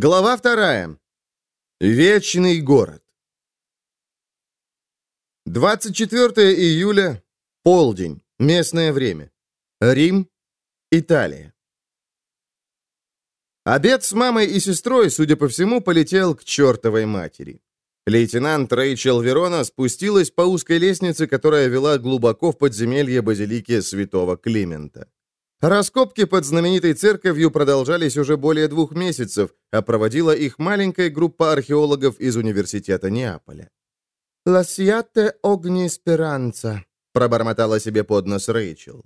Глава вторая. Вечный город. 24 июля, полдень, местное время. Рим, Италия. Обед с мамой и сестрой, судя по всему, полетел к чертовой матери. Лейтенант Рэйчел Верона спустилась по узкой лестнице, которая вела глубоко в подземелье базилики святого Климента. Раскопки под знаменитой церковью продолжались уже более двух месяцев, а проводила их маленькая группа археологов из Университета Неаполя. «Ласьяте огни спиранца», — пробормотала себе под нос Рэйчел.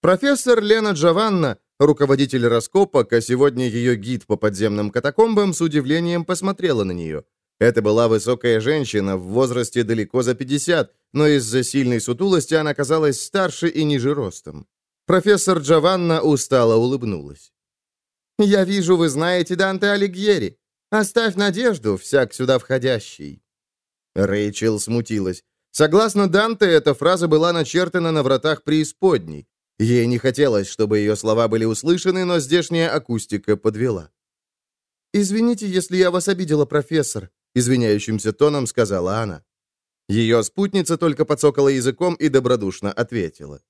Профессор Лена Джованна, руководитель раскопок, а сегодня ее гид по подземным катакомбам, с удивлением посмотрела на нее. Это была высокая женщина в возрасте далеко за 50, но из-за сильной сутулости она казалась старше и ниже ростом. Профессор Джованна устало улыбнулась. «Я вижу, вы знаете Данте Алигьери. Оставь надежду, всяк сюда входящий». Рэйчел смутилась. Согласно Данте, эта фраза была начертана на вратах преисподней. Ей не хотелось, чтобы ее слова были услышаны, но здешняя акустика подвела. «Извините, если я вас обидела, профессор», — извиняющимся тоном сказала она. Ее спутница только подсокала языком и добродушно ответила.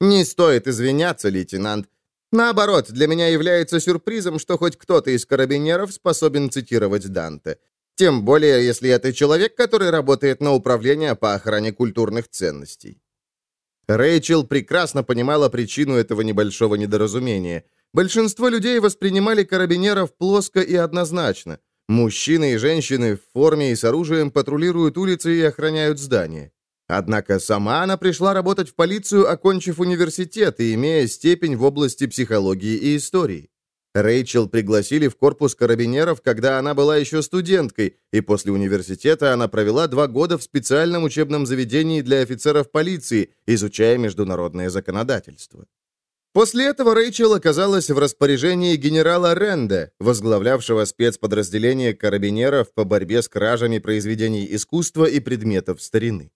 «Не стоит извиняться, лейтенант. Наоборот, для меня является сюрпризом, что хоть кто-то из карабинеров способен цитировать Данте. Тем более, если это человек, который работает на управление по охране культурных ценностей. Рэйчел прекрасно понимала причину этого небольшого недоразумения. Большинство людей воспринимали карабинеров плоско и однозначно. Мужчины и женщины в форме и с оружием патрулируют улицы и охраняют здания. Однако сама она пришла работать в полицию, окончив университет и имея степень в области психологии и истории. Рэйчел пригласили в корпус карабинеров, когда она была еще студенткой, и после университета она провела два года в специальном учебном заведении для офицеров полиции, изучая международное законодательство. После этого Рэйчел оказалась в распоряжении генерала Ренда, возглавлявшего спецподразделение карабинеров по борьбе с кражами произведений искусства и предметов старины.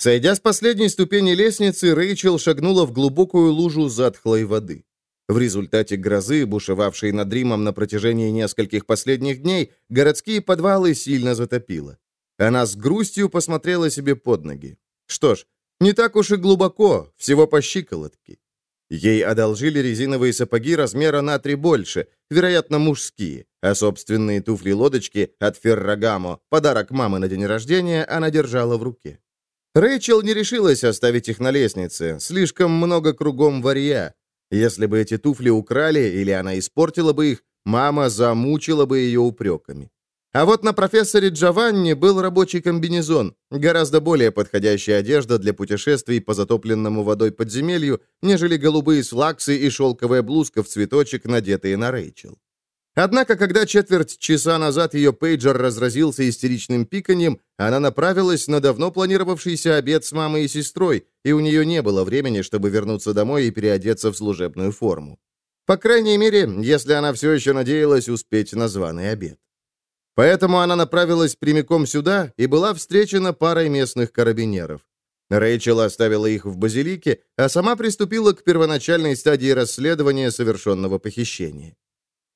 Сойдя с последней ступени лестницы, Рэйчел шагнула в глубокую лужу затхлой воды. В результате грозы, бушевавшей над Римом на протяжении нескольких последних дней, городские подвалы сильно затопило. Она с грустью посмотрела себе под ноги. Что ж, не так уж и глубоко, всего по щиколотке. Ей одолжили резиновые сапоги размера на три больше, вероятно, мужские, а собственные туфли-лодочки от Феррагамо, подарок мамы на день рождения, она держала в руке. Рэйчел не решилась оставить их на лестнице, слишком много кругом варья, если бы эти туфли украли или она испортила бы их, мама замучила бы ее упреками. А вот на профессоре Джованни был рабочий комбинезон, гораздо более подходящая одежда для путешествий по затопленному водой подземелью, нежели голубые слаксы и шелковая блузка в цветочек, надетые на Рэйчел. Однако, когда четверть часа назад ее пейджер разразился истеричным пиканьем, она направилась на давно планировавшийся обед с мамой и сестрой, и у нее не было времени, чтобы вернуться домой и переодеться в служебную форму. По крайней мере, если она все еще надеялась успеть на званый обед. Поэтому она направилась прямиком сюда и была встречена парой местных карабинеров. Рэйчел оставила их в базилике, а сама приступила к первоначальной стадии расследования совершенного похищения.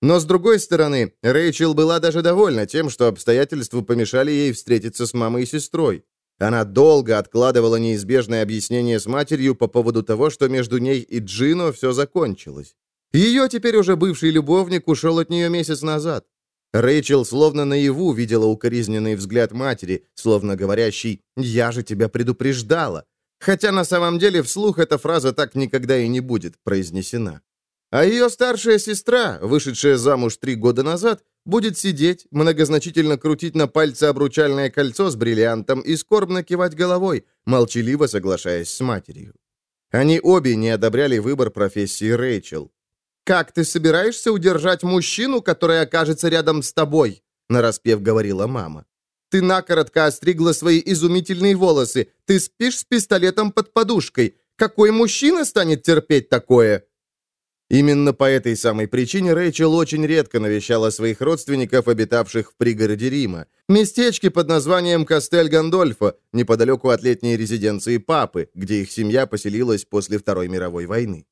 Но, с другой стороны, Рэйчел была даже довольна тем, что обстоятельства помешали ей встретиться с мамой и сестрой. Она долго откладывала неизбежное объяснение с матерью по поводу того, что между ней и Джино все закончилось. Ее теперь уже бывший любовник ушел от нее месяц назад. Рэйчел словно наяву видела укоризненный взгляд матери, словно говорящий «Я же тебя предупреждала». Хотя на самом деле вслух эта фраза так никогда и не будет произнесена. А ее старшая сестра, вышедшая замуж три года назад, будет сидеть, многозначительно крутить на пальце обручальное кольцо с бриллиантом и скорбно кивать головой, молчаливо соглашаясь с матерью. Они обе не одобряли выбор профессии Рэйчел. «Как ты собираешься удержать мужчину, который окажется рядом с тобой?» нараспев говорила мама. «Ты накоротко остригла свои изумительные волосы. Ты спишь с пистолетом под подушкой. Какой мужчина станет терпеть такое?» Именно по этой самой причине Рэйчел очень редко навещала своих родственников, обитавших в пригороде Рима, местечке под названием Кастель-Гандольфо, неподалеку от летней резиденции папы, где их семья поселилась после Второй мировой войны.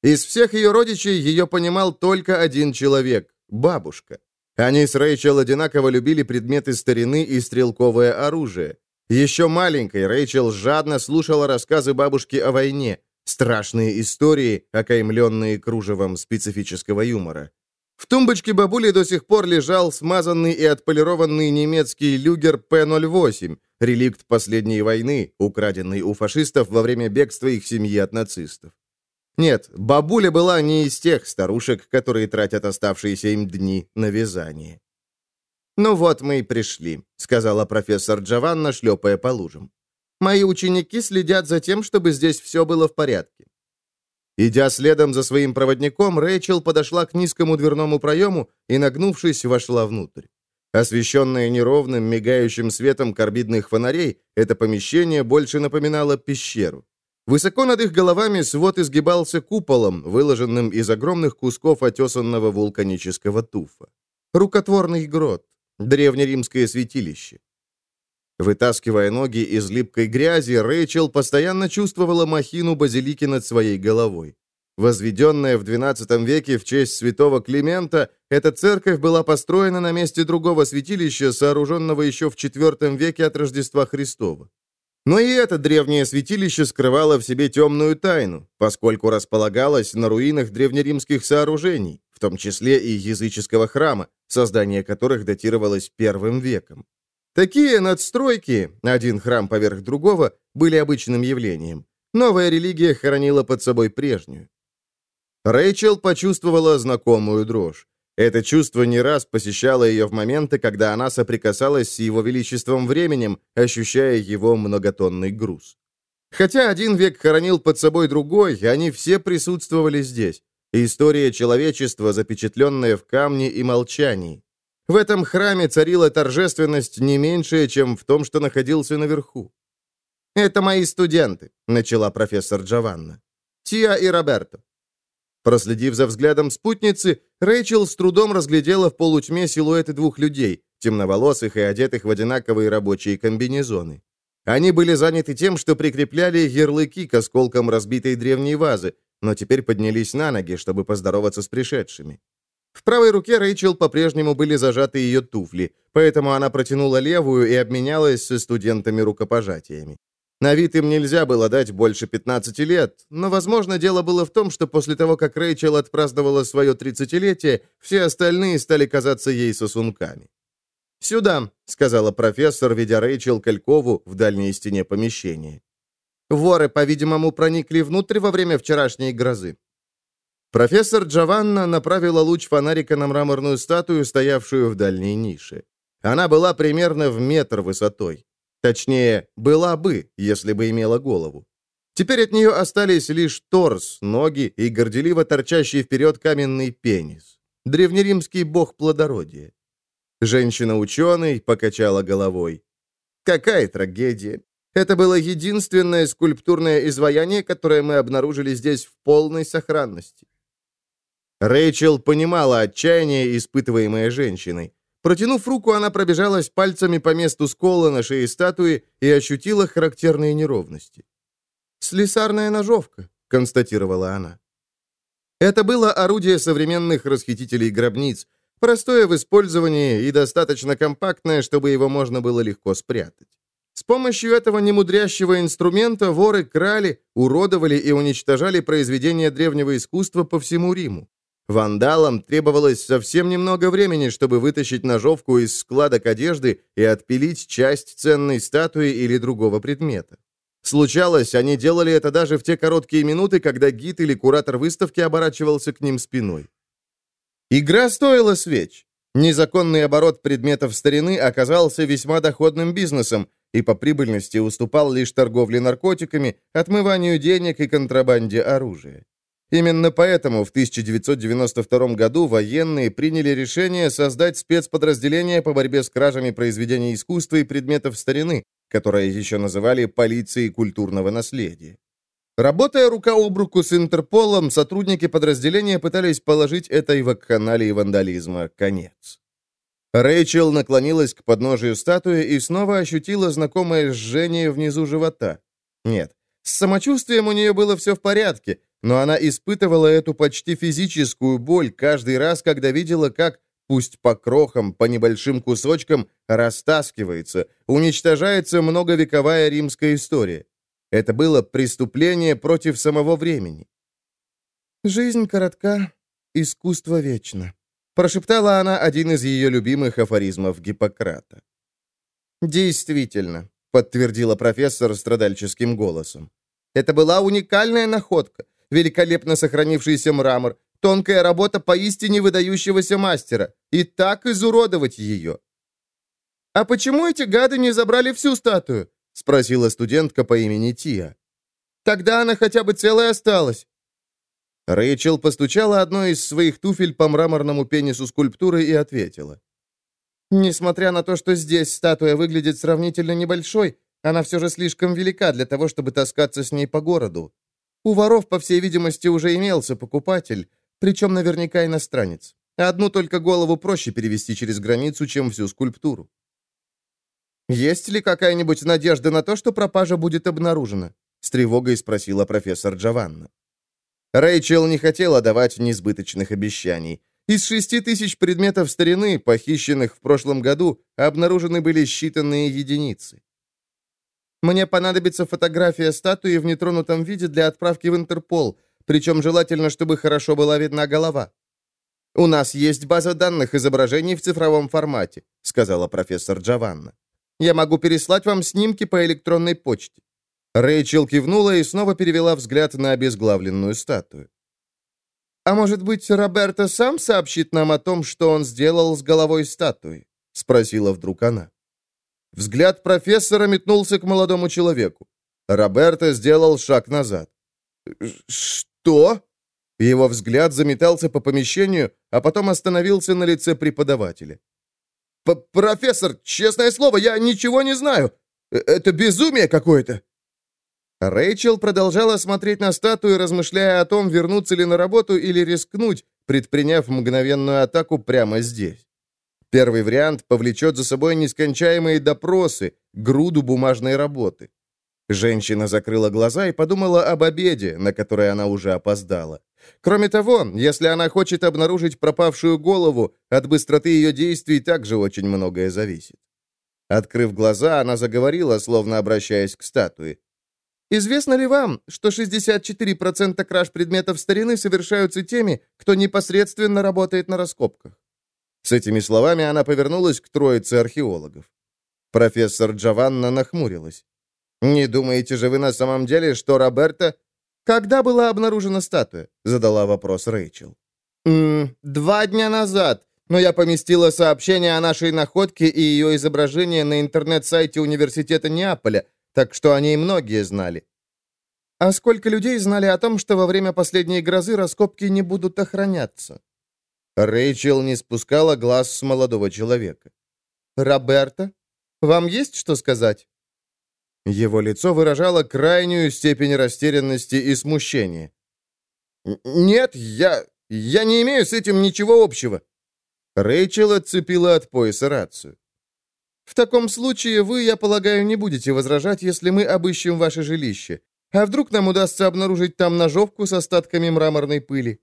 Из всех ее родичей ее понимал только один человек – бабушка. Они с Рэйчел одинаково любили предметы старины и стрелковое оружие. Еще маленькой Рэйчел жадно слушала рассказы бабушки о войне, страшные истории, окаймленные кружевом специфического юмора. В тумбочке бабули до сих пор лежал смазанный и отполированный немецкий люгер П-08, реликт последней войны, украденный у фашистов во время бегства их семьи от нацистов. Нет, бабуля была не из тех старушек, которые тратят оставшиеся им дни на вязание. «Ну вот мы и пришли», — сказала профессор Джованна, шлепая по лужам. «Мои ученики следят за тем, чтобы здесь все было в порядке». Идя следом за своим проводником, Рэйчел подошла к низкому дверному проему и, нагнувшись, вошла внутрь. Освещенное неровным, мигающим светом карбидных фонарей, это помещение больше напоминало пещеру. Высоко над их головами свод изгибался куполом, выложенным из огромных кусков отесанного вулканического туфа. Рукотворный грот, древнеримское святилище. Вытаскивая ноги из липкой грязи, Рэйчел постоянно чувствовала махину базилики над своей головой. Возведенная в XII веке в честь святого Климента, эта церковь была построена на месте другого святилища, сооруженного еще в IV веке от Рождества Христова. Но и это древнее святилище скрывало в себе темную тайну, поскольку располагалось на руинах древнеримских сооружений, в том числе и языческого храма, создание которых датировалось первым веком. Такие надстройки, один храм поверх другого, были обычным явлением. Новая религия хоронила под собой прежнюю. Рэйчел почувствовала знакомую дрожь. Это чувство не раз посещало ее в моменты, когда она соприкасалась с его величеством временем, ощущая его многотонный груз. Хотя один век хоронил под собой другой, они все присутствовали здесь. История человечества, запечатленная в камне и молчании. В этом храме царила торжественность не меньшая, чем в том, что находился наверху. «Это мои студенты», — начала профессор Джованна. «Тиа и Роберто. Проследив за взглядом спутницы, Рэйчел с трудом разглядела в полутьме силуэты двух людей, темноволосых и одетых в одинаковые рабочие комбинезоны. Они были заняты тем, что прикрепляли ярлыки к осколкам разбитой древней вазы, но теперь поднялись на ноги, чтобы поздороваться с пришедшими. В правой руке Рэйчел по-прежнему были зажаты ее туфли, поэтому она протянула левую и обменялась со студентами рукопожатиями. На вид им нельзя было дать больше 15 лет, но, возможно, дело было в том, что после того, как Рэйчел отпраздновала свое тридцатилетие, все остальные стали казаться ей сосунками. «Сюда», — сказала профессор, ведя Рэйчел Калькову в дальней стене помещения. «Воры, по-видимому, проникли внутрь во время вчерашней грозы». Профессор Джованна направила луч фонарика на мраморную статую, стоявшую в дальней нише. Она была примерно в метр высотой. Точнее, была бы, если бы имела голову. Теперь от нее остались лишь торс, ноги и горделиво торчащий вперед каменный пенис. Древнеримский бог плодородия. Женщина-ученый покачала головой. Какая трагедия! Это было единственное скульптурное изваяние, которое мы обнаружили здесь в полной сохранности. Рэйчел понимала отчаяние, испытываемое женщиной. Протянув руку, она пробежалась пальцами по месту скола на шее статуи и ощутила характерные неровности. «Слесарная ножовка», — констатировала она. Это было орудие современных расхитителей гробниц, простое в использовании и достаточно компактное, чтобы его можно было легко спрятать. С помощью этого немудрящего инструмента воры крали, уродовали и уничтожали произведения древнего искусства по всему Риму. Вандалам требовалось совсем немного времени, чтобы вытащить ножовку из складок одежды и отпилить часть ценной статуи или другого предмета. Случалось, они делали это даже в те короткие минуты, когда гид или куратор выставки оборачивался к ним спиной. Игра стоила свеч. Незаконный оборот предметов старины оказался весьма доходным бизнесом и по прибыльности уступал лишь торговле наркотиками, отмыванию денег и контрабанде оружия. Именно поэтому в 1992 году военные приняли решение создать спецподразделение по борьбе с кражами произведений искусства и предметов старины, которое еще называли полицией культурного наследия. Работая рука об руку с Интерполом, сотрудники подразделения пытались положить этой вакханалии вандализма конец. Рэйчел наклонилась к подножию статуи и снова ощутила знакомое жжение внизу живота. Нет, с самочувствием у нее было все в порядке, но она испытывала эту почти физическую боль каждый раз, когда видела, как пусть по крохам, по небольшим кусочкам, растаскивается, уничтожается многовековая римская история. Это было преступление против самого времени. «Жизнь коротка, искусство вечно», — прошептала она один из ее любимых афоризмов Гиппократа. «Действительно», — подтвердила профессор страдальческим голосом. «Это была уникальная находка, великолепно сохранившийся мрамор, тонкая работа поистине выдающегося мастера, и так изуродовать ее». «А почему эти гады не забрали всю статую?» — спросила студентка по имени Тия. «Тогда она хотя бы целая осталась». Рэйчел постучала одной из своих туфель по мраморному пенису скульптуры и ответила. «Несмотря на то, что здесь статуя выглядит сравнительно небольшой, она все же слишком велика для того, чтобы таскаться с ней по городу. У воров, по всей видимости, уже имелся покупатель, причем наверняка иностранец. Одну только голову проще перевести через границу, чем всю скульптуру. «Есть ли какая-нибудь надежда на то, что пропажа будет обнаружена?» — с тревогой спросила профессор Джованна. Рэйчел не хотела давать несбыточных обещаний. Из шести тысяч предметов старины, похищенных в прошлом году, обнаружены были считанные единицы. Мне понадобится фотография статуи в нетронутом виде для отправки в Интерпол, причем желательно, чтобы хорошо была видна голова. «У нас есть база данных изображений в цифровом формате», сказала профессор Джованна. «Я могу переслать вам снимки по электронной почте. Рэйчел кивнула и снова перевела взгляд на обезглавленную статую. «А может быть, Роберто сам сообщит нам о том, что он сделал с головой статуи?» — спросила вдруг она. Взгляд профессора метнулся к молодому человеку. Роберто сделал шаг назад. «Что?» Его взгляд заметался по помещению, а потом остановился на лице преподавателя. «Профессор, честное слово, я ничего не знаю. Э, это безумие какое-то!» Рэйчел продолжала смотреть на статую, размышляя о том, вернуться ли на работу или рискнуть, предприняв мгновенную атаку прямо здесь. Первый вариант повлечет за собой нескончаемые допросы, груду бумажной работы. Женщина закрыла глаза и подумала об обеде, на который она уже опоздала. Кроме того, если она хочет обнаружить пропавшую голову, от быстроты ее действий также очень многое зависит. Открыв глаза, она заговорила, словно обращаясь к статуе. Известно ли вам, что 64% краж предметов старины совершаются теми, кто непосредственно работает на раскопках? С этими словами она повернулась к троице археологов. Профессор Джованна нахмурилась. «Не думаете же вы на самом деле, что Роберта...» «Когда была обнаружена статуя?» — задала вопрос Рэйчел. «М «Два дня назад, но я поместила сообщение о нашей находке и ее изображение на интернет-сайте Университета Неаполя, так что о ней многие знали. А сколько людей знали о том, что во время последней грозы раскопки не будут охраняться? Рэйчел не спускала глаз с молодого человека. «Роберто, вам есть что сказать?» Его лицо выражало крайнюю степень растерянности и смущения. «Нет, я... я не имею с этим ничего общего». Рэйчел отцепила от пояса рацию. В таком случае вы, я полагаю, не будете возражать, если мы обыщем ваше жилище. А вдруг нам удастся обнаружить там ножовку с остатками мраморной пыли?»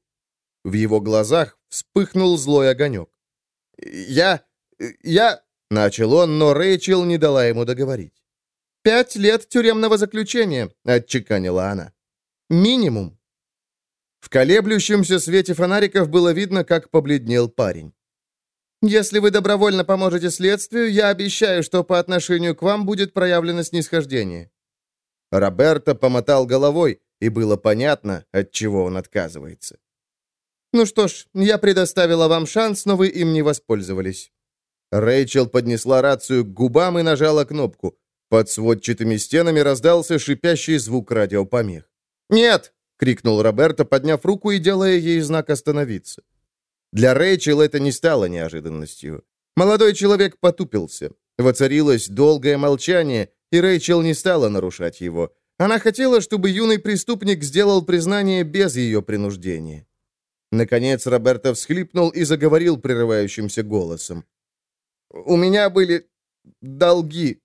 В его глазах вспыхнул злой огонек. «Я... я...» — начал он, но Рэйчел не дала ему договорить. «Пять лет тюремного заключения», — отчеканила она. «Минимум». В колеблющемся свете фонариков было видно, как побледнел парень. Если вы добровольно поможете следствию, я обещаю, что по отношению к вам будет проявлено снисхождение». Роберто помотал головой, и было понятно, от чего он отказывается. «Ну что ж, я предоставила вам шанс, но вы им не воспользовались». Рэйчел поднесла рацию к губам и нажала кнопку. Под сводчатыми стенами раздался шипящий звук радиопомех. «Нет!» — крикнул Роберто, подняв руку и делая ей знак остановиться. Для Рэйчел это не стало неожиданностью. Молодой человек потупился. Воцарилось долгое молчание, и Рэйчел не стала нарушать его. Она хотела, чтобы юный преступник сделал признание без ее принуждения. Наконец Роберто всхлипнул и заговорил прерывающимся голосом. «У меня были долги.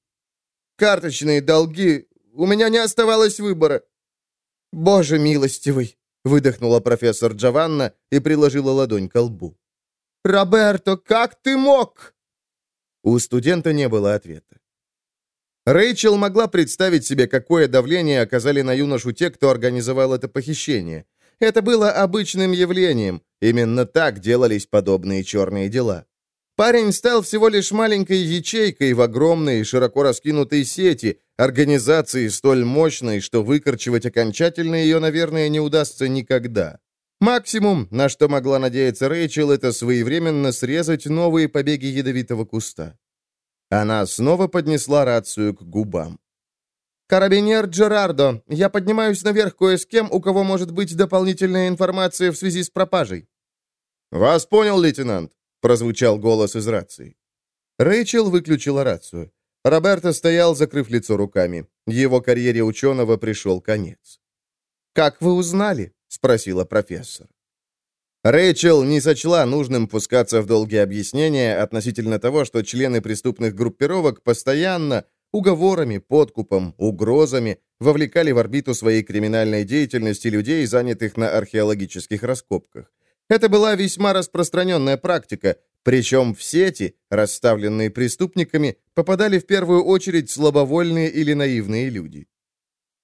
Карточные долги. У меня не оставалось выбора. Боже милостивый!» выдохнула профессор Джованна и приложила ладонь к лбу. «Роберто, как ты мог?» У студента не было ответа. Рэйчел могла представить себе, какое давление оказали на юношу те, кто организовал это похищение. Это было обычным явлением. Именно так делались подобные черные дела. Парень стал всего лишь маленькой ячейкой в огромной, широко раскинутой сети, организации столь мощной, что выкорчевать окончательно ее, наверное, не удастся никогда. Максимум, на что могла надеяться Рэйчел, это своевременно срезать новые побеги ядовитого куста. Она снова поднесла рацию к губам. «Карабинер Джерардо, я поднимаюсь наверх кое с кем, у кого может быть дополнительная информация в связи с пропажей». «Вас понял, лейтенант прозвучал голос из рации. Рэйчел выключила рацию. Роберто стоял, закрыв лицо руками. Его карьере ученого пришел конец. «Как вы узнали?» — спросила профессор. Рэйчел не сочла нужным пускаться в долгие объяснения относительно того, что члены преступных группировок постоянно уговорами, подкупом, угрозами вовлекали в орбиту своей криминальной деятельности людей, занятых на археологических раскопках. Это была весьма распространенная практика, причем в сети, расставленные преступниками, попадали в первую очередь слабовольные или наивные люди.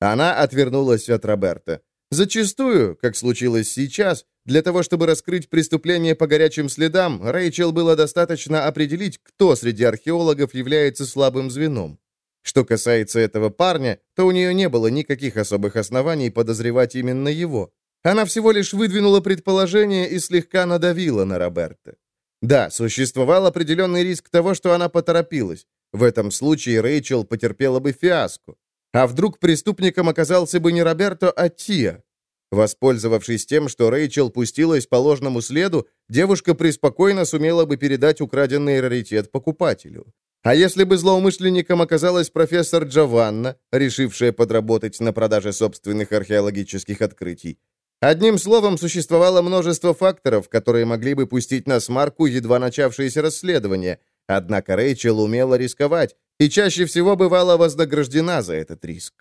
Она отвернулась от Роберта. Зачастую, как случилось сейчас, для того, чтобы раскрыть преступление по горячим следам, Рэйчел было достаточно определить, кто среди археологов является слабым звеном. Что касается этого парня, то у нее не было никаких особых оснований подозревать именно его. Она всего лишь выдвинула предположение и слегка надавила на Роберта. Да, существовал определенный риск того, что она поторопилась. В этом случае Рэйчел потерпела бы фиаско. А вдруг преступником оказался бы не Роберто, а Тия? Воспользовавшись тем, что Рэйчел пустилась по ложному следу, девушка преспокойно сумела бы передать украденный раритет покупателю. А если бы злоумышленником оказалась профессор Джованна, решившая подработать на продаже собственных археологических открытий, Одним словом, существовало множество факторов, которые могли бы пустить на смарку едва начавшееся расследование, однако Рэйчел умела рисковать и чаще всего бывала вознаграждена за этот риск.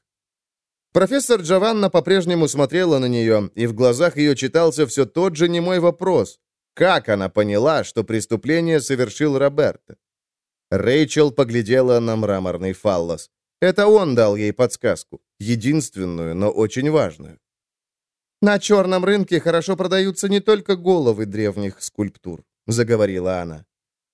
Профессор Джованна по-прежнему смотрела на нее, и в глазах ее читался все тот же немой вопрос. Как она поняла, что преступление совершил Роберто? Рэйчел поглядела на мраморный фаллос. Это он дал ей подсказку, единственную, но очень важную. «На черном рынке хорошо продаются не только головы древних скульптур», — заговорила она.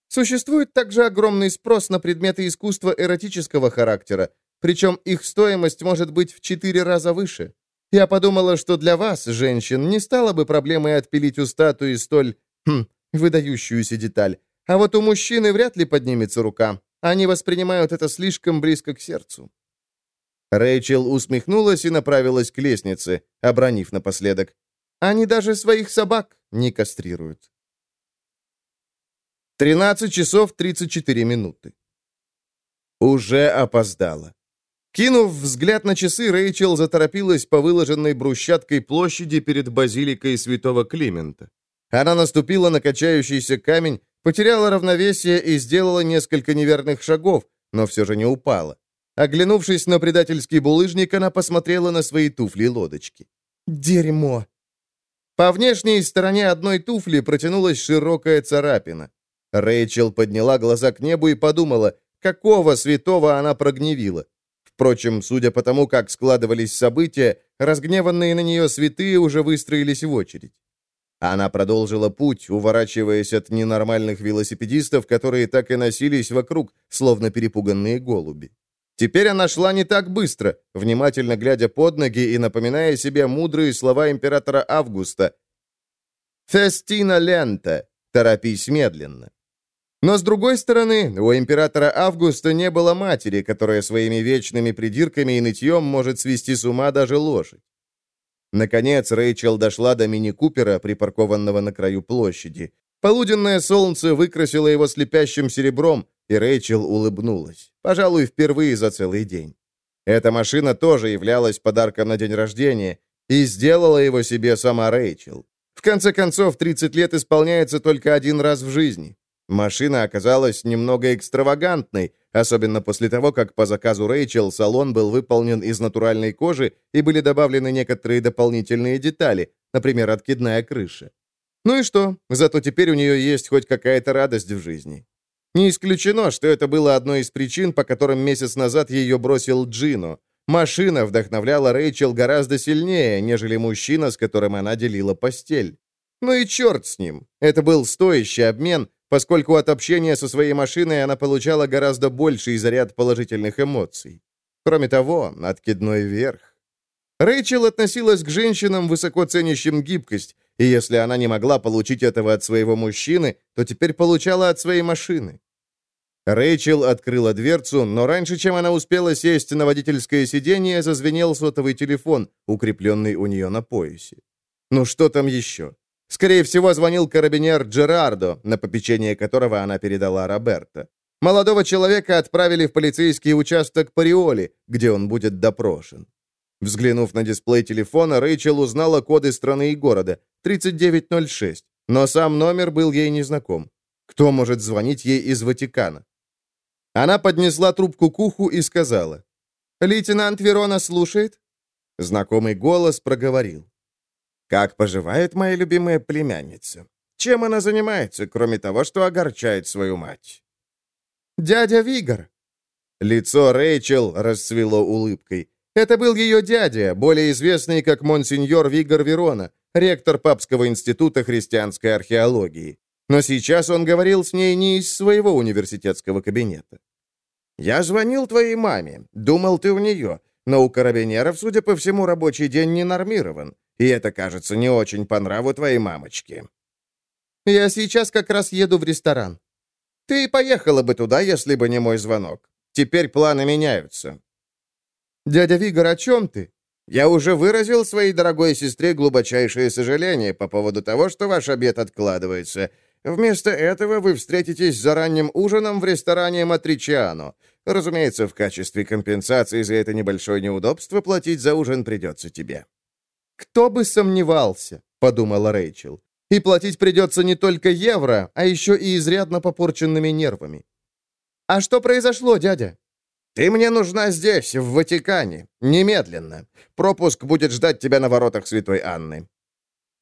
«Существует также огромный спрос на предметы искусства эротического характера, причем их стоимость может быть в четыре раза выше. Я подумала, что для вас, женщин, не стало бы проблемой отпилить у статуи столь, хм, выдающуюся деталь. А вот у мужчины вряд ли поднимется рука. Они воспринимают это слишком близко к сердцу. Рэйчел усмехнулась и направилась к лестнице, обронив напоследок. «Они даже своих собак не кастрируют». 13 часов 34 минуты. Уже опоздала. Кинув взгляд на часы, Рэйчел заторопилась по выложенной брусчаткой площади перед базиликой святого Климента. Она наступила на качающийся камень, потеряла равновесие и сделала несколько неверных шагов, но все же не упала. Оглянувшись на предательский булыжник, она посмотрела на свои туфли-лодочки. «Дерьмо!» По внешней стороне одной туфли протянулась широкая царапина. Рэйчел подняла глаза к небу и подумала, какого святого она прогневила. Впрочем, судя по тому, как складывались события, разгневанные на нее святые уже выстроились в очередь. Она продолжила путь, уворачиваясь от ненормальных велосипедистов, которые так и носились вокруг, словно перепуганные голуби. Теперь она шла не так быстро, внимательно глядя под ноги и напоминая себе мудрые слова императора Августа. «Фестина лента! Торопись медленно!» Но, с другой стороны, у императора Августа не было матери, которая своими вечными придирками и нытьем может свести с ума даже лошадь. Наконец, Рэйчел дошла до мини-купера, припаркованного на краю площади. Полуденное солнце выкрасило его слепящим серебром, и Рэйчел улыбнулась. Пожалуй, впервые за целый день. Эта машина тоже являлась подарком на день рождения, и сделала его себе сама Рэйчел. В конце концов, 30 лет исполняется только один раз в жизни. Машина оказалась немного экстравагантной, особенно после того, как по заказу Рэйчел салон был выполнен из натуральной кожи и были добавлены некоторые дополнительные детали, например, откидная крыша. Ну и что? Зато теперь у нее есть хоть какая-то радость в жизни. Не исключено, что это было одной из причин, по которым месяц назад ее бросил Джино. Машина вдохновляла Рэйчел гораздо сильнее, нежели мужчина, с которым она делила постель. Ну и черт с ним. Это был стоящий обмен, поскольку от общения со своей машиной она получала гораздо больший заряд положительных эмоций. Кроме того, откидной верх. Рэйчел относилась к женщинам, высоко ценящим гибкость, и если она не могла получить этого от своего мужчины, то теперь получала от своей машины. Рэйчел открыла дверцу, но раньше, чем она успела сесть на водительское сиденье, зазвенел сотовый телефон, укрепленный у нее на поясе. Ну что там еще? Скорее всего, звонил карабинер Джерардо, на попечение которого она передала Роберто. Молодого человека отправили в полицейский участок Париоли, где он будет допрошен. Взглянув на дисплей телефона, Рэйчел узнала коды страны и города 3906, но сам номер был ей незнаком. Кто может звонить ей из Ватикана? Она поднесла трубку к уху и сказала. «Лейтенант Верона слушает?» Знакомый голос проговорил. «Как поживает моя любимая племянница? Чем она занимается, кроме того, что огорчает свою мать?» «Дядя Вигор». Лицо Рэйчел расцвело улыбкой. Это был ее дядя, более известный как монсеньор Вигор Верона, ректор Папского института христианской археологии. Но сейчас он говорил с ней не из своего университетского кабинета. «Я звонил твоей маме. Думал, ты у нее. Но у карабинеров, судя по всему, рабочий день не нормирован. И это, кажется, не очень по нраву твоей мамочки». «Я сейчас как раз еду в ресторан». «Ты поехала бы туда, если бы не мой звонок. Теперь планы меняются. «Дядя Вигор, о чем ты?» «Я уже выразил своей дорогой сестре глубочайшее сожаление по поводу того, что ваш обед откладывается. Вместо этого вы встретитесь за ранним ужином в ресторане Матричиано. Разумеется, в качестве компенсации за это небольшое неудобство платить за ужин придется тебе». «Кто бы сомневался», — подумала Рэйчел. «И платить придется не только евро, а еще и изрядно попорченными нервами». «А что произошло, дядя?» «Ты мне нужна здесь, в Ватикане. Немедленно. Пропуск будет ждать тебя на воротах Святой Анны».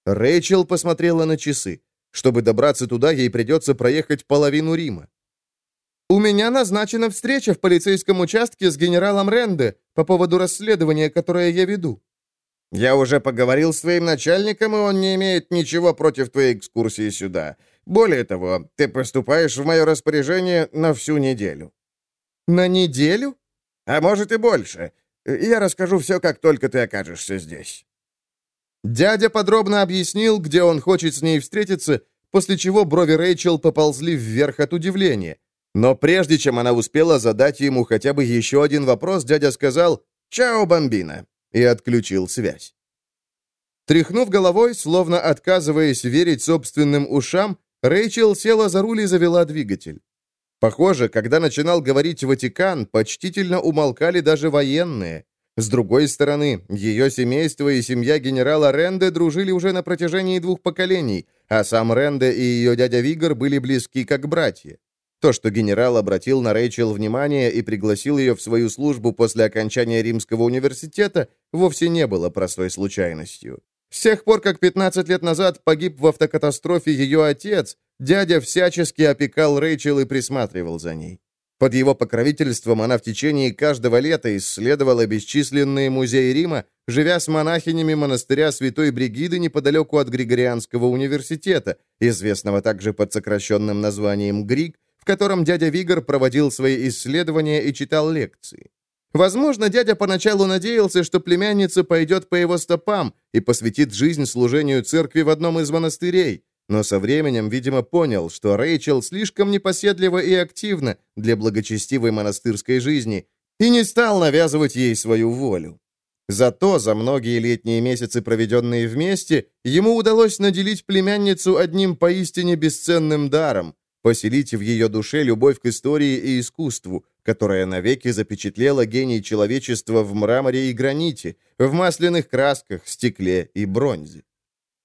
Рэйчел посмотрела на часы. Чтобы добраться туда, ей придется проехать половину Рима. «У меня назначена встреча в полицейском участке с генералом Ренде по поводу расследования, которое я веду». «Я уже поговорил с твоим начальником, и он не имеет ничего против твоей экскурсии сюда. Более того, ты поступаешь в мое распоряжение на всю неделю». «На неделю?» «А может и больше. Я расскажу все, как только ты окажешься здесь». Дядя подробно объяснил, где он хочет с ней встретиться, после чего брови Рэйчел поползли вверх от удивления. Но прежде чем она успела задать ему хотя бы еще один вопрос, дядя сказал «Чао, бомбина!» И отключил связь. Тряхнув головой, словно отказываясь верить собственным ушам, Рэйчел села за руль и завела двигатель. Похоже, когда начинал говорить Ватикан, почтительно умолкали даже военные. С другой стороны, ее семейство и семья генерала Ренде дружили уже на протяжении двух поколений, а сам Ренде и ее дядя Вигор были близки как братья. То, что генерал обратил на Рэйчел внимание и пригласил ее в свою службу после окончания Римского университета, вовсе не было простой случайностью. С тех пор, как 15 лет назад погиб в автокатастрофе ее отец, Дядя всячески опекал Рэйчел и присматривал за ней. Под его покровительством она в течение каждого лета исследовала бесчисленные музеи Рима, живя с монахинями монастыря Святой Бригиды неподалеку от Григорианского университета, известного также под сокращенным названием ГРИГ, в котором дядя Вигор проводил свои исследования и читал лекции. Возможно, дядя поначалу надеялся, что племянница пойдет по его стопам и посвятит жизнь служению церкви в одном из монастырей, но со временем, видимо, понял, что Рэйчел слишком непоседлива и активна для благочестивой монастырской жизни и не стал навязывать ей свою волю. Зато за многие летние месяцы, проведенные вместе, ему удалось наделить племянницу одним поистине бесценным даром — поселить в ее душе любовь к истории и искусству, которая навеки запечатлела гений человечества в мраморе и граните, в масляных красках, стекле и бронзе.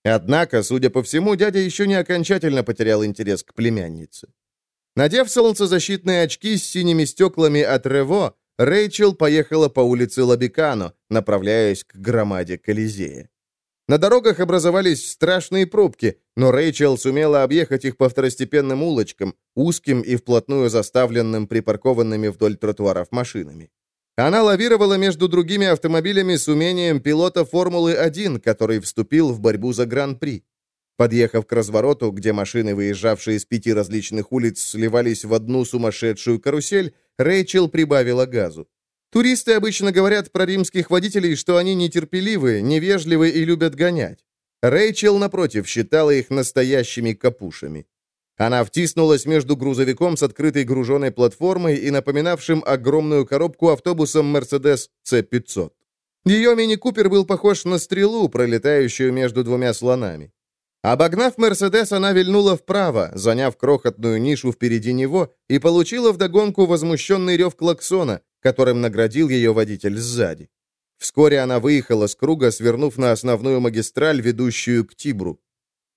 Однако, судя по всему, дядя еще не окончательно потерял интерес к племяннице. Надев солнцезащитные очки с синими стеклами от Рево, Рэйчел поехала по улице Лабикано, направляясь к громаде Колизея. На дорогах образовались страшные пробки, но Рэйчел сумела объехать их по второстепенным улочкам, узким и вплотную заставленным припаркованными вдоль тротуаров машинами. Она лавировала между другими автомобилями с умением пилота Формулы-1, который вступил в борьбу за Гран-при. Подъехав к развороту, где машины, выезжавшие с пяти различных улиц, сливались в одну сумасшедшую карусель, Рэйчел прибавила газу. Туристы обычно говорят про римских водителей, что они нетерпеливы, невежливы и любят гонять. Рэйчел, напротив, считала их настоящими капушами. Она втиснулась между грузовиком с открытой груженой платформой и напоминавшим огромную коробку автобусом Mercedes C500. Ее мини-купер был похож на стрелу, пролетающую между двумя слонами. Обогнав «Мерседес», она вильнула вправо, заняв крохотную нишу впереди него, и получила вдогонку возмущенный рев клаксона, которым наградил ее водитель сзади. Вскоре она выехала с круга, свернув на основную магистраль, ведущую к Тибру.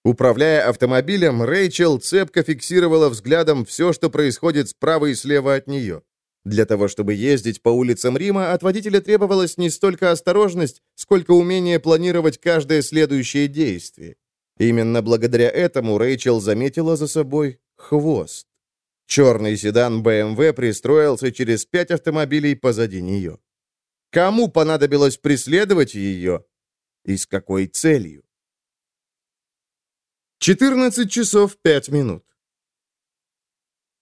Управляя автомобилем, Рэйчел цепко фиксировала взглядом все, что происходит справа и слева от нее. Для того, чтобы ездить по улицам Рима, от водителя требовалась не столько осторожность, сколько умение планировать каждое следующее действие. Именно благодаря этому Рэйчел заметила за собой хвост. Черный седан BMW пристроился через пять автомобилей позади нее. Кому понадобилось преследовать ее и с какой целью? 14 часов 5 минут.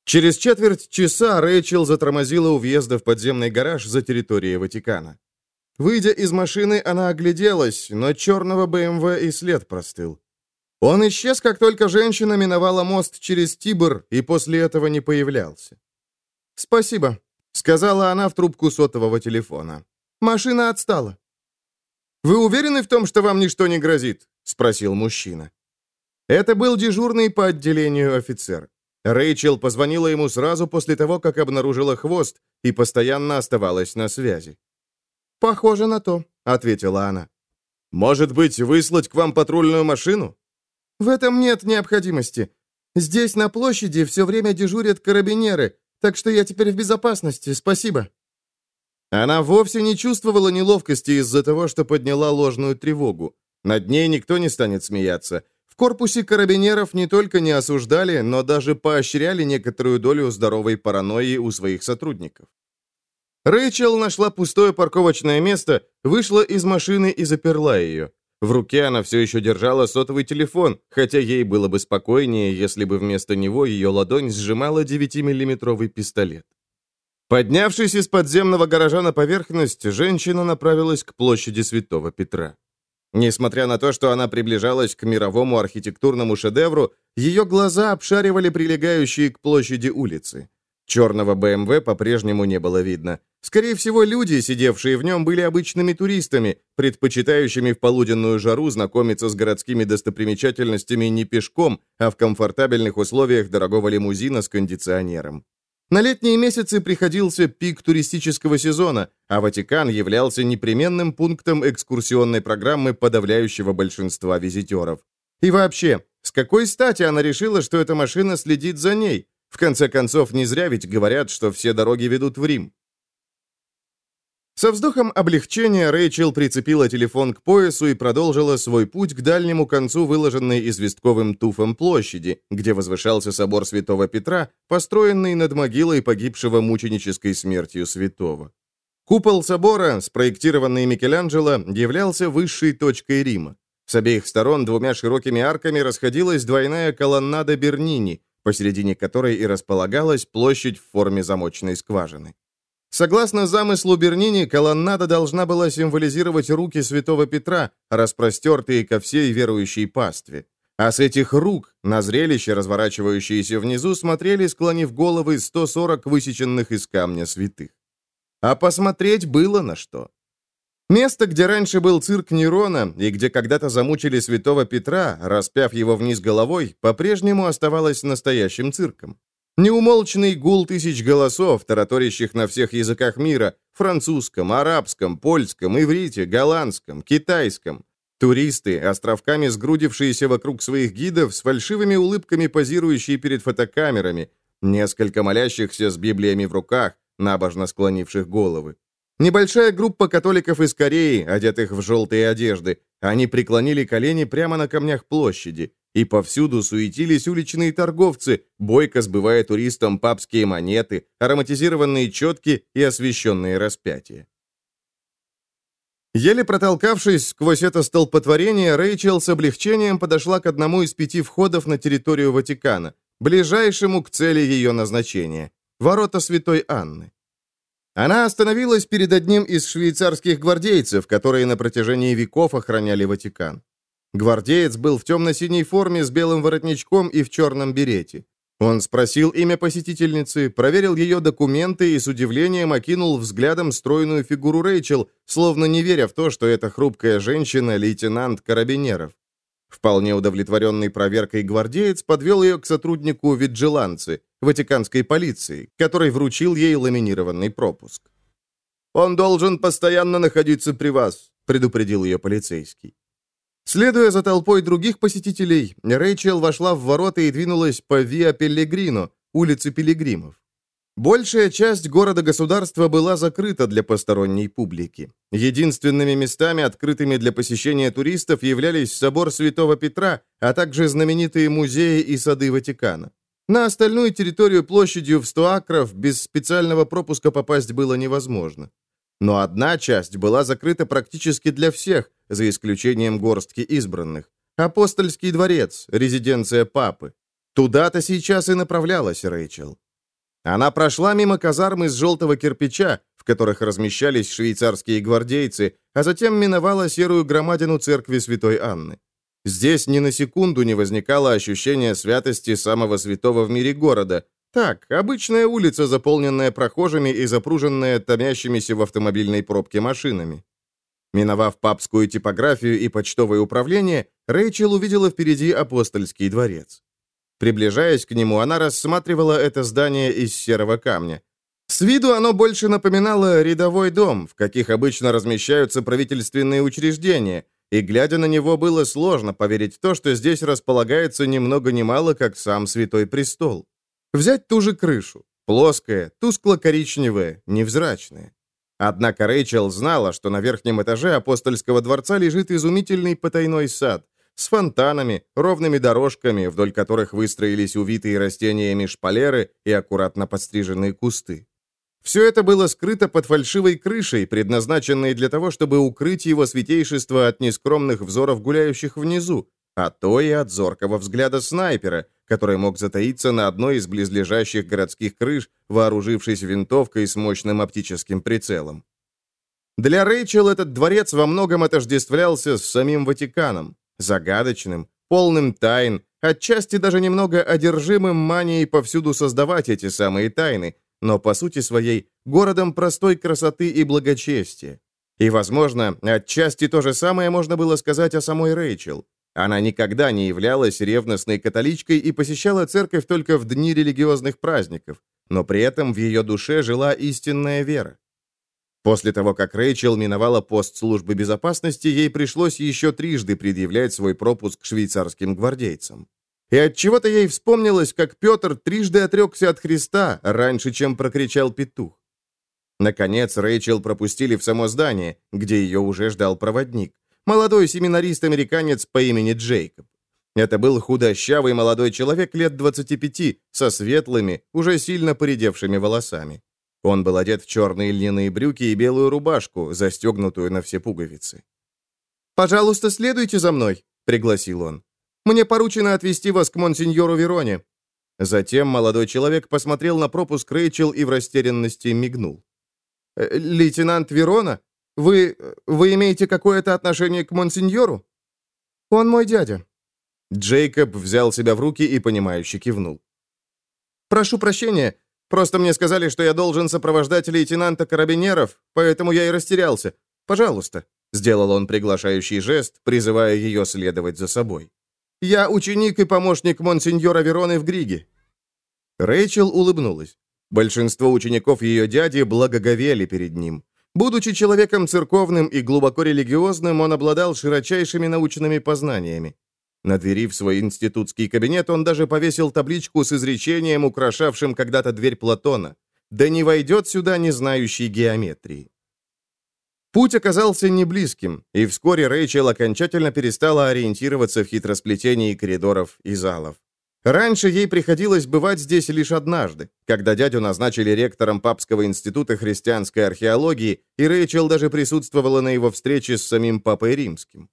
Через четверть часа Рэйчел затормозила у въезда в подземный гараж за территорией Ватикана. Выйдя из машины, она огляделась, но черного БМВ и след простыл. Он исчез, как только женщина миновала мост через Тибр и после этого не появлялся. «Спасибо», — сказала она в трубку сотового телефона. «Машина отстала». «Вы уверены в том, что вам ничто не грозит?» — спросил мужчина. Это был дежурный по отделению офицер. Рэйчел позвонила ему сразу после того, как обнаружила хвост, и постоянно оставалась на связи. «Похоже на то», — ответила она. «Может быть, выслать к вам патрульную машину?» В этом нет необходимости. Здесь, на площади, все время дежурят карабинеры, так что я теперь в безопасности, спасибо». Она вовсе не чувствовала неловкости из-за того, что подняла ложную тревогу. Над ней никто не станет смеяться. В корпусе карабинеров не только не осуждали, но даже поощряли некоторую долю здоровой паранойи у своих сотрудников. Рэйчел нашла пустое парковочное место, вышла из машины и заперла ее. В руке она все еще держала сотовый телефон, хотя ей было бы спокойнее, если бы вместо него ее ладонь сжимала 9-миллиметровый пистолет. Поднявшись из подземного гаража на поверхность, женщина направилась к площади Святого Петра. Несмотря на то, что она приближалась к мировому архитектурному шедевру, ее глаза обшаривали прилегающие к площади улицы. Черного БМВ по-прежнему не было видно. Скорее всего, люди, сидевшие в нем, были обычными туристами, предпочитающими в полуденную жару знакомиться с городскими достопримечательностями не пешком, а в комфортабельных условиях дорогого лимузина с кондиционером. На летние месяцы приходился пик туристического сезона, а Ватикан являлся непременным пунктом экскурсионной программы подавляющего большинства визитеров. И вообще, с какой стати она решила, что эта машина следит за ней? В конце концов, не зря ведь говорят, что все дороги ведут в Рим. Со вздохом облегчения Рэйчел прицепила телефон к поясу и продолжила свой путь к дальнему концу выложенной известковым туфом площади, где возвышался собор святого Петра, построенный над могилой погибшего мученической смертью святого. Купол собора, спроектированный Микеланджело, являлся высшей точкой Рима. С обеих сторон двумя широкими арками расходилась двойная колоннада Бернини, посередине которой и располагалась площадь в форме замочной скважины. Согласно замыслу Бернини, колоннада должна была символизировать руки святого Петра, распростертые ко всей верующей пастве. А с этих рук на зрелище, разворачивающееся внизу, смотрели, склонив головы, 140 высеченных из камня святых. А посмотреть было на что. Место, где раньше был цирк Нерона и где когда-то замучили святого Петра, распяв его вниз головой, по-прежнему оставалось настоящим цирком. Неумолчный гул тысяч голосов, тараторящих на всех языках мира, французском, арабском, польском, иврите, голландском, китайском. Туристы, островками сгрудившиеся вокруг своих гидов, с фальшивыми улыбками позирующие перед фотокамерами, несколько молящихся с Библиями в руках, набожно склонивших головы. Небольшая группа католиков из Кореи, одетых в желтые одежды, Они преклонили колени прямо на камнях площади, и повсюду суетились уличные торговцы, бойко сбывая туристам папские монеты, ароматизированные четки и освещенные распятия. Еле протолкавшись сквозь это столпотворение, Рэйчел с облегчением подошла к одному из пяти входов на территорию Ватикана, ближайшему к цели ее назначения – ворота Святой Анны. Она остановилась перед одним из швейцарских гвардейцев, которые на протяжении веков охраняли Ватикан. Гвардеец был в темно-синей форме с белым воротничком и в черном берете. Он спросил имя посетительницы, проверил ее документы и с удивлением окинул взглядом стройную фигуру Рэйчел, словно не веря в то, что эта хрупкая женщина — лейтенант карабинеров. Вполне удовлетворенный проверкой гвардеец подвел ее к сотруднику виджиланцы, ватиканской полиции, который вручил ей ламинированный пропуск. «Он должен постоянно находиться при вас», — предупредил ее полицейский. Следуя за толпой других посетителей, Рэйчел вошла в ворота и двинулась по Виа Пеллегрино, улице Пилигримов. Большая часть города-государства была закрыта для посторонней публики. Единственными местами, открытыми для посещения туристов, являлись собор Святого Петра, а также знаменитые музеи и сады Ватикана. На остальную территорию площадью в 100 акров без специального пропуска попасть было невозможно. Но одна часть была закрыта практически для всех, за исключением горстки избранных. Апостольский дворец, резиденция папы. Туда-то сейчас и направлялась Рэйчел. Она прошла мимо казарм из желтого кирпича, в которых размещались швейцарские гвардейцы, а затем миновала серую громадину церкви Святой Анны. Здесь ни на секунду не возникало ощущения святости самого святого в мире города, так, обычная улица, заполненная прохожими и запруженная томящимися в автомобильной пробке машинами. Миновав папскую типографию и почтовое управление, Рэйчел увидела впереди апостольский дворец. Приближаясь к нему, она рассматривала это здание из серого камня. С виду оно больше напоминало рядовой дом, в каких обычно размещаются правительственные учреждения, и, глядя на него, было сложно поверить в то, что здесь располагается ни много ни мало, как сам Святой Престол. Взять ту же крышу. Плоская, тускло-коричневая, невзрачная. Однако Рэйчел знала, что на верхнем этаже апостольского дворца лежит изумительный потайной сад с фонтанами, ровными дорожками, вдоль которых выстроились увитые растениями шпалеры и аккуратно подстриженные кусты. Все это было скрыто под фальшивой крышей, предназначенной для того, чтобы укрыть его святейшество от нескромных взоров гуляющих внизу, а то и от зоркого взгляда снайпера, который мог затаиться на одной из близлежащих городских крыш, вооружившись винтовкой с мощным оптическим прицелом. Для Рэйчел этот дворец во многом отождествлялся с самим Ватиканом, загадочным, полным тайн, отчасти даже немного одержимым манией повсюду создавать эти самые тайны, но по сути своей городом простой красоты и благочестия. И, возможно, отчасти то же самое можно было сказать о самой Рэйчел. Она никогда не являлась ревностной католичкой и посещала церковь только в дни религиозных праздников, но при этом в ее душе жила истинная вера. После того, как Рэйчел миновала пост службы безопасности, ей пришлось еще трижды предъявлять свой пропуск швейцарским гвардейцам. И от чего то ей вспомнилось, как Петр трижды отрекся от Христа, раньше, чем прокричал петух. Наконец, Рэйчел пропустили в само здание, где ее уже ждал проводник молодой семинарист-американец по имени Джейкоб. Это был худощавый молодой человек лет 25, со светлыми, уже сильно поредевшими волосами. Он был одет в черные льняные брюки и белую рубашку, застегнутую на все пуговицы. «Пожалуйста, следуйте за мной», — пригласил он. «Мне поручено отвезти вас к монсеньору Вероне». Затем молодой человек посмотрел на пропуск Рэйчел и в растерянности мигнул. «Э, «Лейтенант Верона? Вы... вы имеете какое-то отношение к монсеньору?» «Он мой дядя». Джейкоб взял себя в руки и, понимающе кивнул. «Прошу прощения. Просто мне сказали, что я должен сопровождать лейтенанта карабинеров, поэтому я и растерялся. Пожалуйста», — сделал он приглашающий жест, призывая ее следовать за собой. «Я ученик и помощник монсеньора Вероны в Григе». Рэйчел улыбнулась. Большинство учеников ее дяди благоговели перед ним. Будучи человеком церковным и глубоко религиозным, он обладал широчайшими научными познаниями. На двери в свой институтский кабинет он даже повесил табличку с изречением, украшавшим когда-то дверь Платона. «Да не войдет сюда не знающий геометрии». Путь оказался неблизким, и вскоре Рэйчел окончательно перестала ориентироваться в хитросплетении коридоров и залов. Раньше ей приходилось бывать здесь лишь однажды, когда дядю назначили ректором Папского института христианской археологии, и Рэйчел даже присутствовала на его встрече с самим Папой Римским.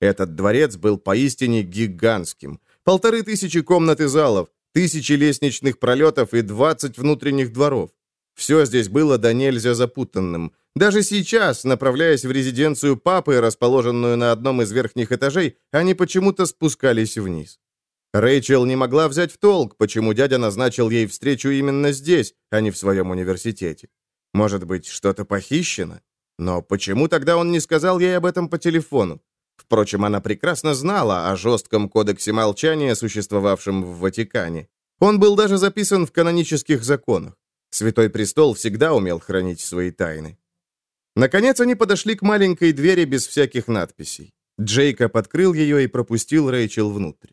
Этот дворец был поистине гигантским. Полторы тысячи комнат и залов, тысячи лестничных пролетов и двадцать внутренних дворов. Все здесь было до нельзя запутанным. Даже сейчас, направляясь в резиденцию папы, расположенную на одном из верхних этажей, они почему-то спускались вниз. Рэйчел не могла взять в толк, почему дядя назначил ей встречу именно здесь, а не в своем университете. Может быть, что-то похищено? Но почему тогда он не сказал ей об этом по телефону? Впрочем, она прекрасно знала о жестком кодексе молчания, существовавшем в Ватикане. Он был даже записан в канонических законах. Святой Престол всегда умел хранить свои тайны. Наконец они подошли к маленькой двери без всяких надписей. Джейкоб открыл ее и пропустил Рэйчел внутрь.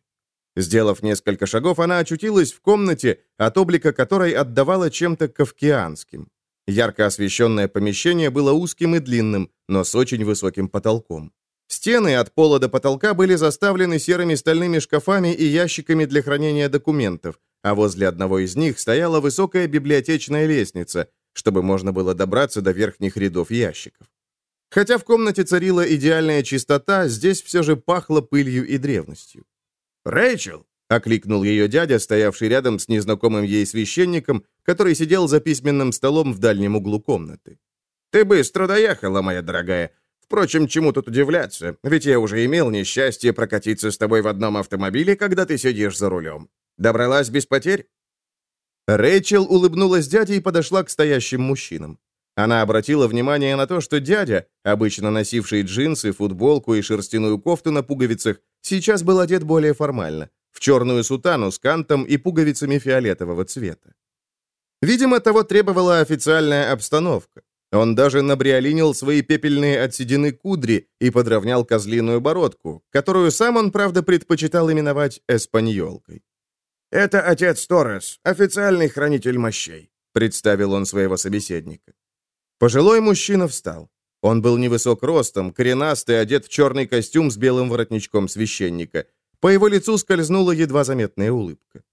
Сделав несколько шагов, она очутилась в комнате, от облика которой отдавала чем-то кавкианским. Ярко освещенное помещение было узким и длинным, но с очень высоким потолком. Стены от пола до потолка были заставлены серыми стальными шкафами и ящиками для хранения документов, а возле одного из них стояла высокая библиотечная лестница, чтобы можно было добраться до верхних рядов ящиков. Хотя в комнате царила идеальная чистота, здесь все же пахло пылью и древностью. «Рэйчел!» — окликнул ее дядя, стоявший рядом с незнакомым ей священником, который сидел за письменным столом в дальнем углу комнаты. «Ты быстро доехала, моя дорогая. Впрочем, чему тут удивляться, ведь я уже имел несчастье прокатиться с тобой в одном автомобиле, когда ты сидишь за рулем. Добралась без потерь?» Рэйчел улыбнулась дяде и подошла к стоящим мужчинам. Она обратила внимание на то, что дядя, обычно носивший джинсы, футболку и шерстяную кофту на пуговицах, сейчас был одет более формально, в черную сутану с кантом и пуговицами фиолетового цвета. Видимо, того требовала официальная обстановка. Он даже набриолинил свои пепельные от кудри и подровнял козлиную бородку, которую сам он, правда, предпочитал именовать эспаньолкой. «Это отец Торрес, официальный хранитель мощей», — представил он своего собеседника. Пожилой мужчина встал. Он был невысок ростом, коренастый, одет в черный костюм с белым воротничком священника. По его лицу скользнула едва заметная улыбка.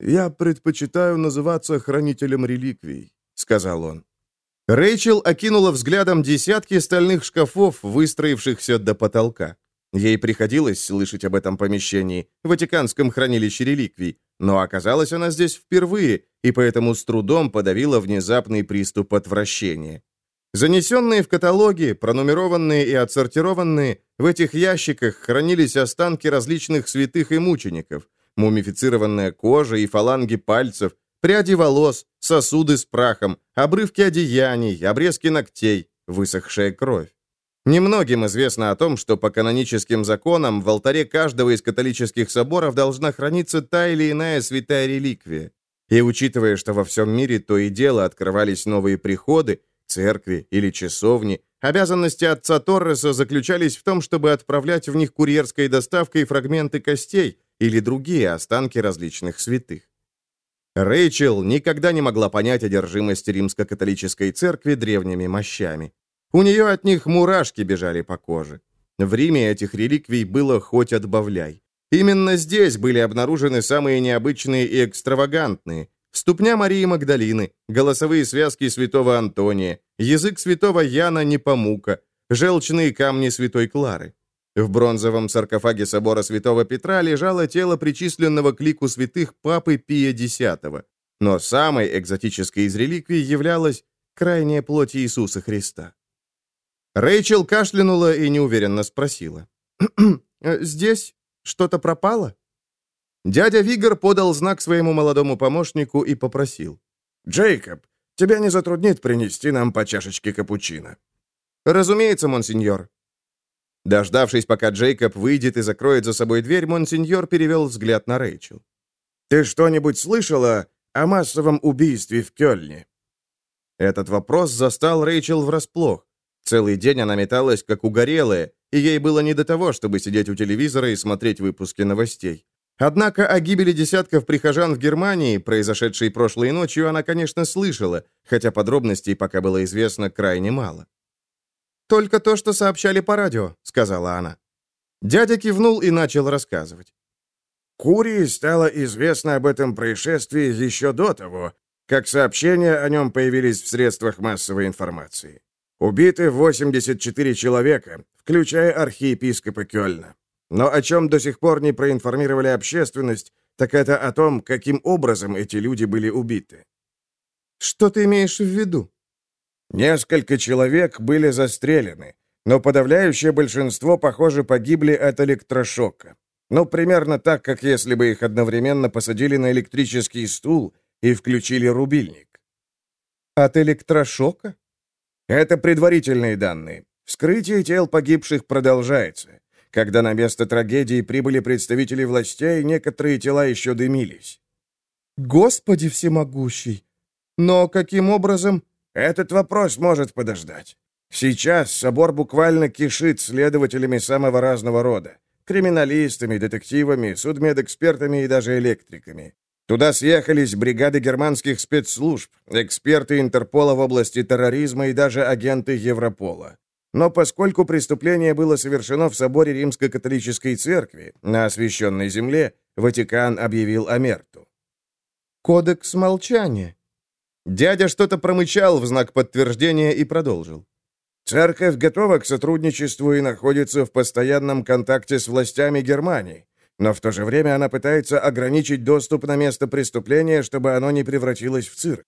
«Я предпочитаю называться хранителем реликвий», — сказал он. Рэйчел окинула взглядом десятки стальных шкафов, выстроившихся до потолка. Ей приходилось слышать об этом помещении, Ватиканском хранилище реликвий, но оказалась она здесь впервые, и поэтому с трудом подавила внезапный приступ отвращения. Занесенные в каталоги, пронумерованные и отсортированные, в этих ящиках хранились останки различных святых и мучеников, мумифицированная кожа и фаланги пальцев, пряди волос, сосуды с прахом, обрывки одеяний, обрезки ногтей, высохшая кровь. Немногим известно о том, что по каноническим законам в алтаре каждого из католических соборов должна храниться та или иная святая реликвия. И учитывая, что во всем мире то и дело открывались новые приходы, церкви или часовни, обязанности отца Торреса заключались в том, чтобы отправлять в них курьерской доставкой фрагменты костей или другие останки различных святых. Рэйчел никогда не могла понять одержимость римско-католической церкви древними мощами. У нее от них мурашки бежали по коже. В Риме этих реликвий было хоть отбавляй. Именно здесь были обнаружены самые необычные и экстравагантные. Ступня Марии Магдалины, голосовые связки святого Антония, язык святого Яна Непомука, желчные камни святой Клары. В бронзовом саркофаге собора святого Петра лежало тело причисленного к лику святых папы Пия X. Но самой экзотической из реликвий являлась крайняя плоть Иисуса Христа. Рэйчел кашлянула и неуверенно спросила. «Э, «Здесь что-то пропало?» Дядя Вигор подал знак своему молодому помощнику и попросил. «Джейкоб, тебя не затруднит принести нам по чашечке капучино?» «Разумеется, монсеньор». Дождавшись, пока Джейкоб выйдет и закроет за собой дверь, монсеньор перевел взгляд на Рэйчел. «Ты что-нибудь слышала о массовом убийстве в Кёльне?» Этот вопрос застал Рэйчел врасплох. Целый день она металась, как угорелая, и ей было не до того, чтобы сидеть у телевизора и смотреть выпуски новостей. Однако о гибели десятков прихожан в Германии, произошедшей прошлой ночью, она, конечно, слышала, хотя подробностей пока было известно крайне мало. «Только то, что сообщали по радио», — сказала она. Дядя кивнул и начал рассказывать. Курии стало известно об этом происшествии еще до того, как сообщения о нем появились в средствах массовой информации. Убиты 84 человека, включая архиепископа Кёльна. Но о чем до сих пор не проинформировали общественность, так это о том, каким образом эти люди были убиты. Что ты имеешь в виду? Несколько человек были застрелены, но подавляющее большинство, похоже, погибли от электрошока. Ну, примерно так, как если бы их одновременно посадили на электрический стул и включили рубильник. От электрошока? Это предварительные данные. Вскрытие тел погибших продолжается. Когда на место трагедии прибыли представители властей, некоторые тела еще дымились. Господи всемогущий! Но каким образом... Этот вопрос может подождать. Сейчас собор буквально кишит следователями самого разного рода. Криминалистами, детективами, судмедэкспертами и даже электриками. Туда съехались бригады германских спецслужб, эксперты Интерпола в области терроризма и даже агенты Европола. Но поскольку преступление было совершено в соборе Римско-католической церкви на освященной земле, Ватикан объявил Амерту. «Кодекс молчания». Дядя что-то промычал в знак подтверждения и продолжил. «Церковь готова к сотрудничеству и находится в постоянном контакте с властями Германии, но в то же время она пытается ограничить доступ на место преступления, чтобы оно не превратилось в цирк».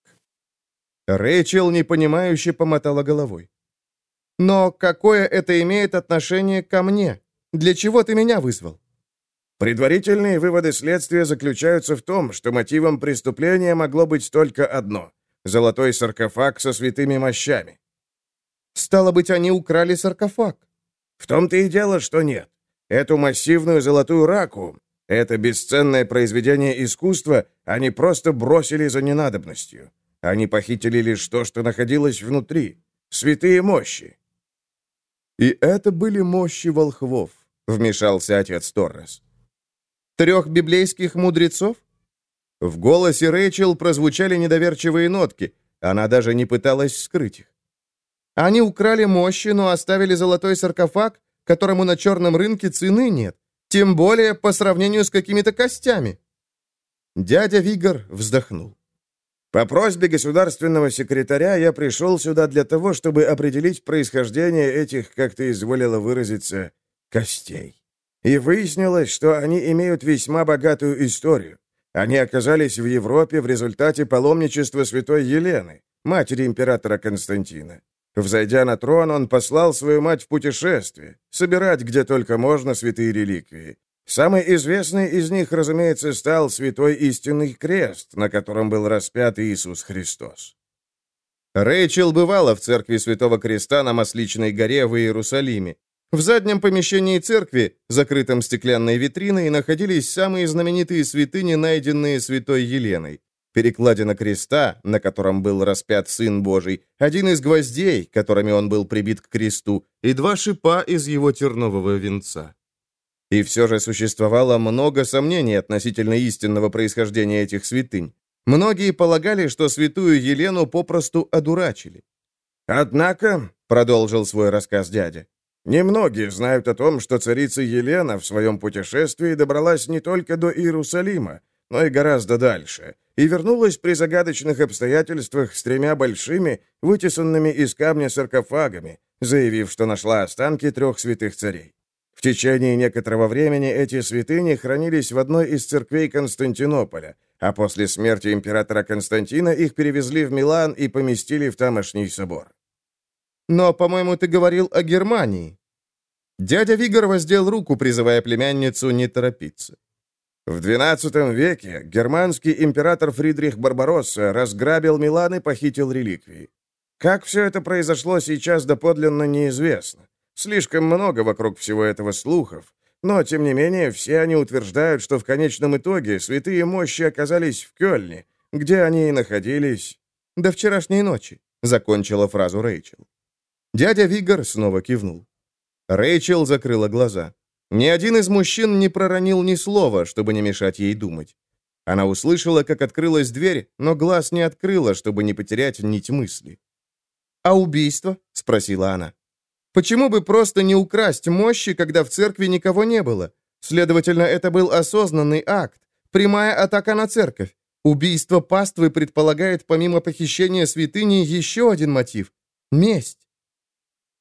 Рэйчел непонимающе помотала головой. Но какое это имеет отношение ко мне? Для чего ты меня вызвал? Предварительные выводы следствия заключаются в том, что мотивом преступления могло быть только одно — золотой саркофаг со святыми мощами. Стало быть, они украли саркофаг? В том-то и дело, что нет. Эту массивную золотую раку, это бесценное произведение искусства, они просто бросили за ненадобностью. Они похитили лишь то, что находилось внутри. Святые мощи. «И это были мощи волхвов», — вмешался отец Торрес. «Трех библейских мудрецов?» В голосе Рэйчел прозвучали недоверчивые нотки. Она даже не пыталась скрыть их. «Они украли мощи, но оставили золотой саркофаг, которому на черном рынке цены нет, тем более по сравнению с какими-то костями». Дядя Вигор вздохнул. По просьбе государственного секретаря я пришел сюда для того, чтобы определить происхождение этих, как ты изволила выразиться, костей. И выяснилось, что они имеют весьма богатую историю. Они оказались в Европе в результате паломничества святой Елены, матери императора Константина. Взойдя на трон, он послал свою мать в путешествие, собирать где только можно святые реликвии. Самый известный из них, разумеется, стал святой истинный крест, на котором был распят Иисус Христос. Рэйчел бывала в церкви Святого Креста на Масличной горе в Иерусалиме. В заднем помещении церкви, закрытом стеклянной витриной, находились самые знаменитые святыни, найденные святой Еленой. Перекладина креста, на котором был распят Сын Божий, один из гвоздей, которыми он был прибит к кресту, и два шипа из его тернового венца. И все же существовало много сомнений относительно истинного происхождения этих святынь. Многие полагали, что святую Елену попросту одурачили. «Однако», — продолжил свой рассказ дядя, «немногие знают о том, что царица Елена в своем путешествии добралась не только до Иерусалима, но и гораздо дальше, и вернулась при загадочных обстоятельствах с тремя большими, вытесанными из камня саркофагами, заявив, что нашла останки трех святых царей. В течение некоторого времени эти святыни хранились в одной из церквей Константинополя, а после смерти императора Константина их перевезли в Милан и поместили в тамошний собор. «Но, по-моему, ты говорил о Германии». Дядя Вигор воздел руку, призывая племянницу не торопиться. В XII веке германский император Фридрих Барбаросса разграбил Милан и похитил реликвии. Как все это произошло сейчас доподлинно неизвестно. Слишком много вокруг всего этого слухов. Но, тем не менее, все они утверждают, что в конечном итоге святые мощи оказались в Кёльне, где они и находились до вчерашней ночи», — закончила фразу Рэйчел. Дядя Вигор снова кивнул. Рэйчел закрыла глаза. Ни один из мужчин не проронил ни слова, чтобы не мешать ей думать. Она услышала, как открылась дверь, но глаз не открыла, чтобы не потерять нить мысли. «А убийство?» — спросила она. Почему бы просто не украсть мощи, когда в церкви никого не было? Следовательно, это был осознанный акт, прямая атака на церковь. Убийство паствы предполагает, помимо похищения святыни, еще один мотив — месть.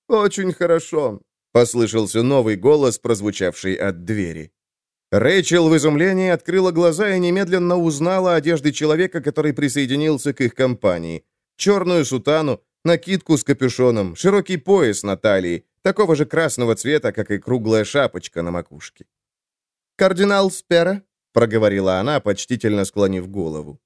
«Очень хорошо», — послышался новый голос, прозвучавший от двери. Рэйчел в изумлении открыла глаза и немедленно узнала одежды человека, который присоединился к их компании. Черную сутану, накидку с капюшоном, широкий пояс на талии, такого же красного цвета, как и круглая шапочка на макушке. «Кардинал Спера?» — проговорила она, почтительно склонив голову.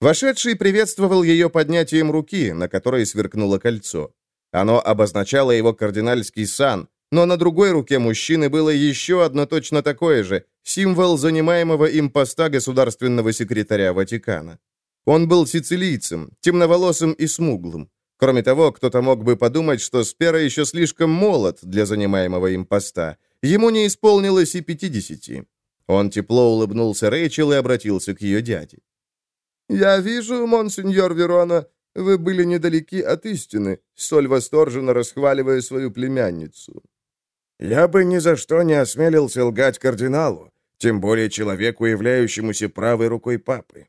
Вошедший приветствовал ее поднятием руки, на которой сверкнуло кольцо. Оно обозначало его кардинальский сан, но на другой руке мужчины было еще одно точно такое же, символ занимаемого им поста государственного секретаря Ватикана. Он был сицилийцем, темноволосым и смуглым. Кроме того, кто-то мог бы подумать, что Спера еще слишком молод для занимаемого им поста. Ему не исполнилось и пятидесяти. Он тепло улыбнулся Рэйчел и обратился к ее дяде. «Я вижу, монсеньор Верона, вы были недалеки от истины, столь восторженно расхваливая свою племянницу». «Я бы ни за что не осмелился лгать кардиналу, тем более человеку, являющемуся правой рукой папы».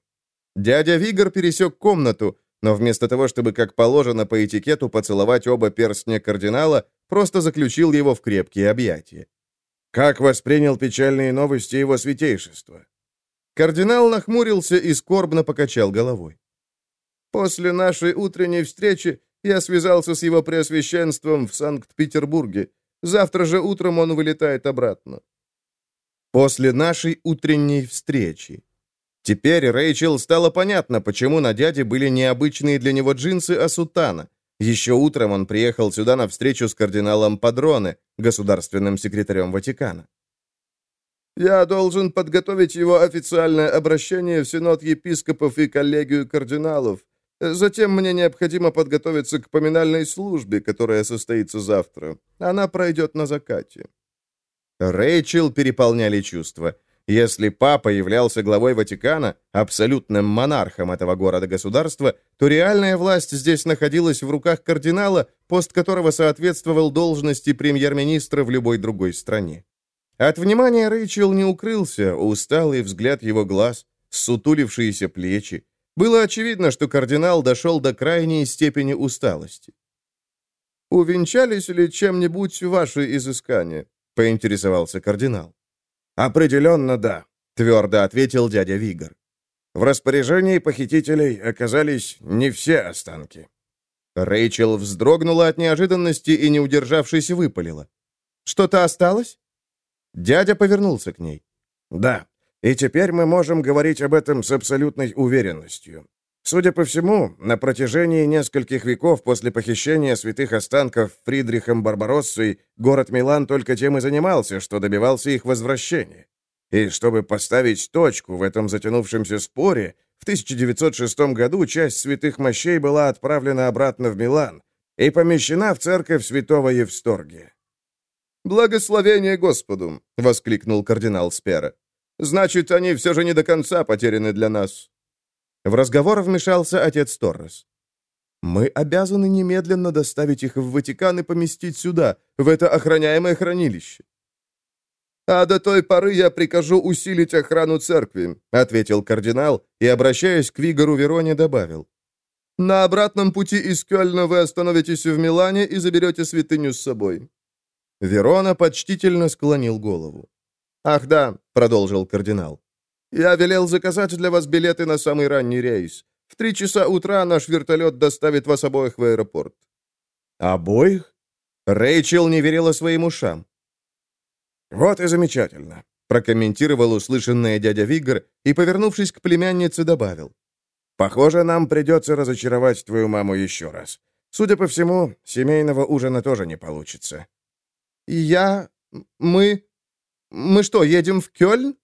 Дядя Вигор пересек комнату, но вместо того, чтобы, как положено по этикету, поцеловать оба перстня кардинала, просто заключил его в крепкие объятия. «Как воспринял печальные новости его святейшества?» Кардинал нахмурился и скорбно покачал головой. «После нашей утренней встречи я связался с его преосвященством в Санкт-Петербурге. Завтра же утром он вылетает обратно». «После нашей утренней встречи», Теперь Рэйчел стало понятно, почему на дяде были необычные для него джинсы, а сутана. Еще утром он приехал сюда на встречу с кардиналом Падроне, государственным секретарем Ватикана. «Я должен подготовить его официальное обращение в Синод епископов и коллегию кардиналов. Затем мне необходимо подготовиться к поминальной службе, которая состоится завтра. Она пройдет на закате». Рэйчел переполняли чувства. Если папа являлся главой Ватикана, абсолютным монархом этого города-государства, то реальная власть здесь находилась в руках кардинала, пост которого соответствовал должности премьер-министра в любой другой стране. От внимания Рэйчел не укрылся усталый взгляд его глаз, сутулившиеся плечи. Было очевидно, что кардинал дошел до крайней степени усталости. «Увенчались ли чем-нибудь ваши изыскания?» — поинтересовался кардинал. «Определенно да», — твердо ответил дядя Вигор. В распоряжении похитителей оказались не все останки. Рэйчел вздрогнула от неожиданности и, не удержавшись, выпалила. «Что-то осталось?» Дядя повернулся к ней. «Да, и теперь мы можем говорить об этом с абсолютной уверенностью. Судя по всему, на протяжении нескольких веков после похищения святых останков Фридрихом Барбароссой город Милан только тем и занимался, что добивался их возвращения. И чтобы поставить точку в этом затянувшемся споре, в 1906 году часть святых мощей была отправлена обратно в Милан и помещена в церковь святого Евсторгия. «Благословение Господу!» — воскликнул кардинал Спера. «Значит, они все же не до конца потеряны для нас». В разговор вмешался отец Торрес. «Мы обязаны немедленно доставить их в Ватикан и поместить сюда, в это охраняемое хранилище». «А до той поры я прикажу усилить охрану церкви», — ответил кардинал и, обращаясь к Вигору Вероне, добавил. «На обратном пути из Кёльна вы остановитесь в Милане и заберете святыню с собой». Верона почтительно склонил голову. «Ах да», — продолжил кардинал. Я велел заказать для вас билеты на самый ранний рейс. В три часа утра наш вертолет доставит вас обоих в аэропорт». «Обоих?» Рэйчел не верила своим ушам. «Вот и замечательно», — прокомментировал услышанное дядя Вигр и, повернувшись к племяннице, добавил. «Похоже, нам придется разочаровать твою маму еще раз. Судя по всему, семейного ужина тоже не получится». «Я... мы... мы что, едем в Кёльн?»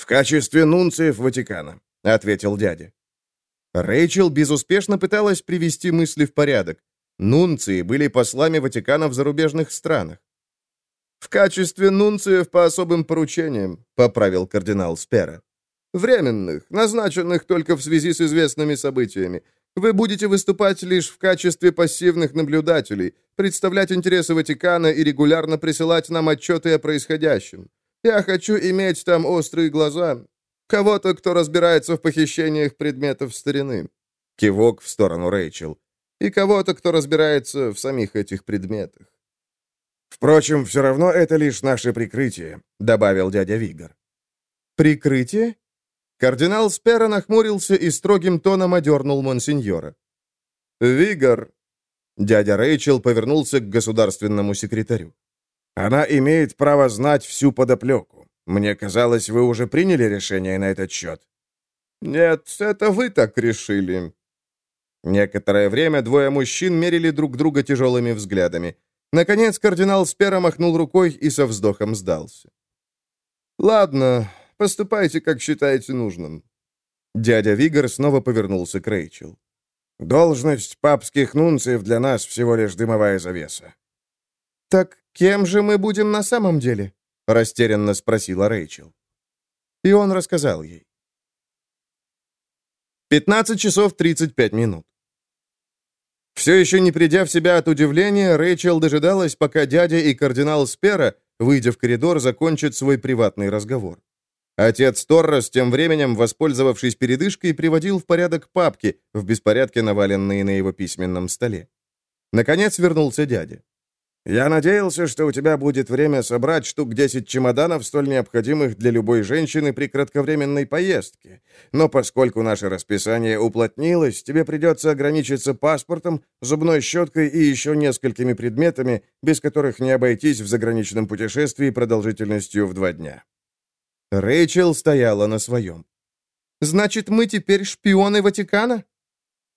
«В качестве нунциев Ватикана», — ответил дядя. Рэйчел безуспешно пыталась привести мысли в порядок. Нунции были послами Ватикана в зарубежных странах. «В качестве нунциев по особым поручениям», — поправил кардинал Спера. «Временных, назначенных только в связи с известными событиями. Вы будете выступать лишь в качестве пассивных наблюдателей, представлять интересы Ватикана и регулярно присылать нам отчеты о происходящем. Я хочу иметь там острые глаза. Кого-то, кто разбирается в похищениях предметов старины». Кивок в сторону Рэйчел. «И кого-то, кто разбирается в самих этих предметах». «Впрочем, все равно это лишь наше прикрытие», — добавил дядя Вигор. «Прикрытие?» Кардинал Спера нахмурился и строгим тоном одернул монсеньора. «Вигор!» Дядя Рэйчел повернулся к государственному секретарю. «Она имеет право знать всю подоплеку. Мне казалось, вы уже приняли решение на этот счет». «Нет, это вы так решили». Некоторое время двое мужчин мерили друг друга тяжелыми взглядами. Наконец кардинал Спера махнул рукой и со вздохом сдался. «Ладно, Поступайте, как считаете нужным». Дядя Вигор снова повернулся к Рэйчел. «Должность папских нунциев для нас всего лишь дымовая завеса». «Так кем же мы будем на самом деле?» — растерянно спросила Рэйчел. И он рассказал ей. 15 часов 35 минут. Все еще не придя в себя от удивления, Рэйчел дожидалась, пока дядя и кардинал Спера, выйдя в коридор, закончат свой приватный разговор. Отец Торрес, тем временем, воспользовавшись передышкой, приводил в порядок папки, в беспорядке наваленные на его письменном столе. Наконец вернулся дядя. «Я надеялся, что у тебя будет время собрать штук 10 чемоданов, столь необходимых для любой женщины при кратковременной поездке. Но поскольку наше расписание уплотнилось, тебе придется ограничиться паспортом, зубной щеткой и еще несколькими предметами, без которых не обойтись в заграничном путешествии продолжительностью в два дня. Рэйчел стояла на своем. «Значит, мы теперь шпионы Ватикана?»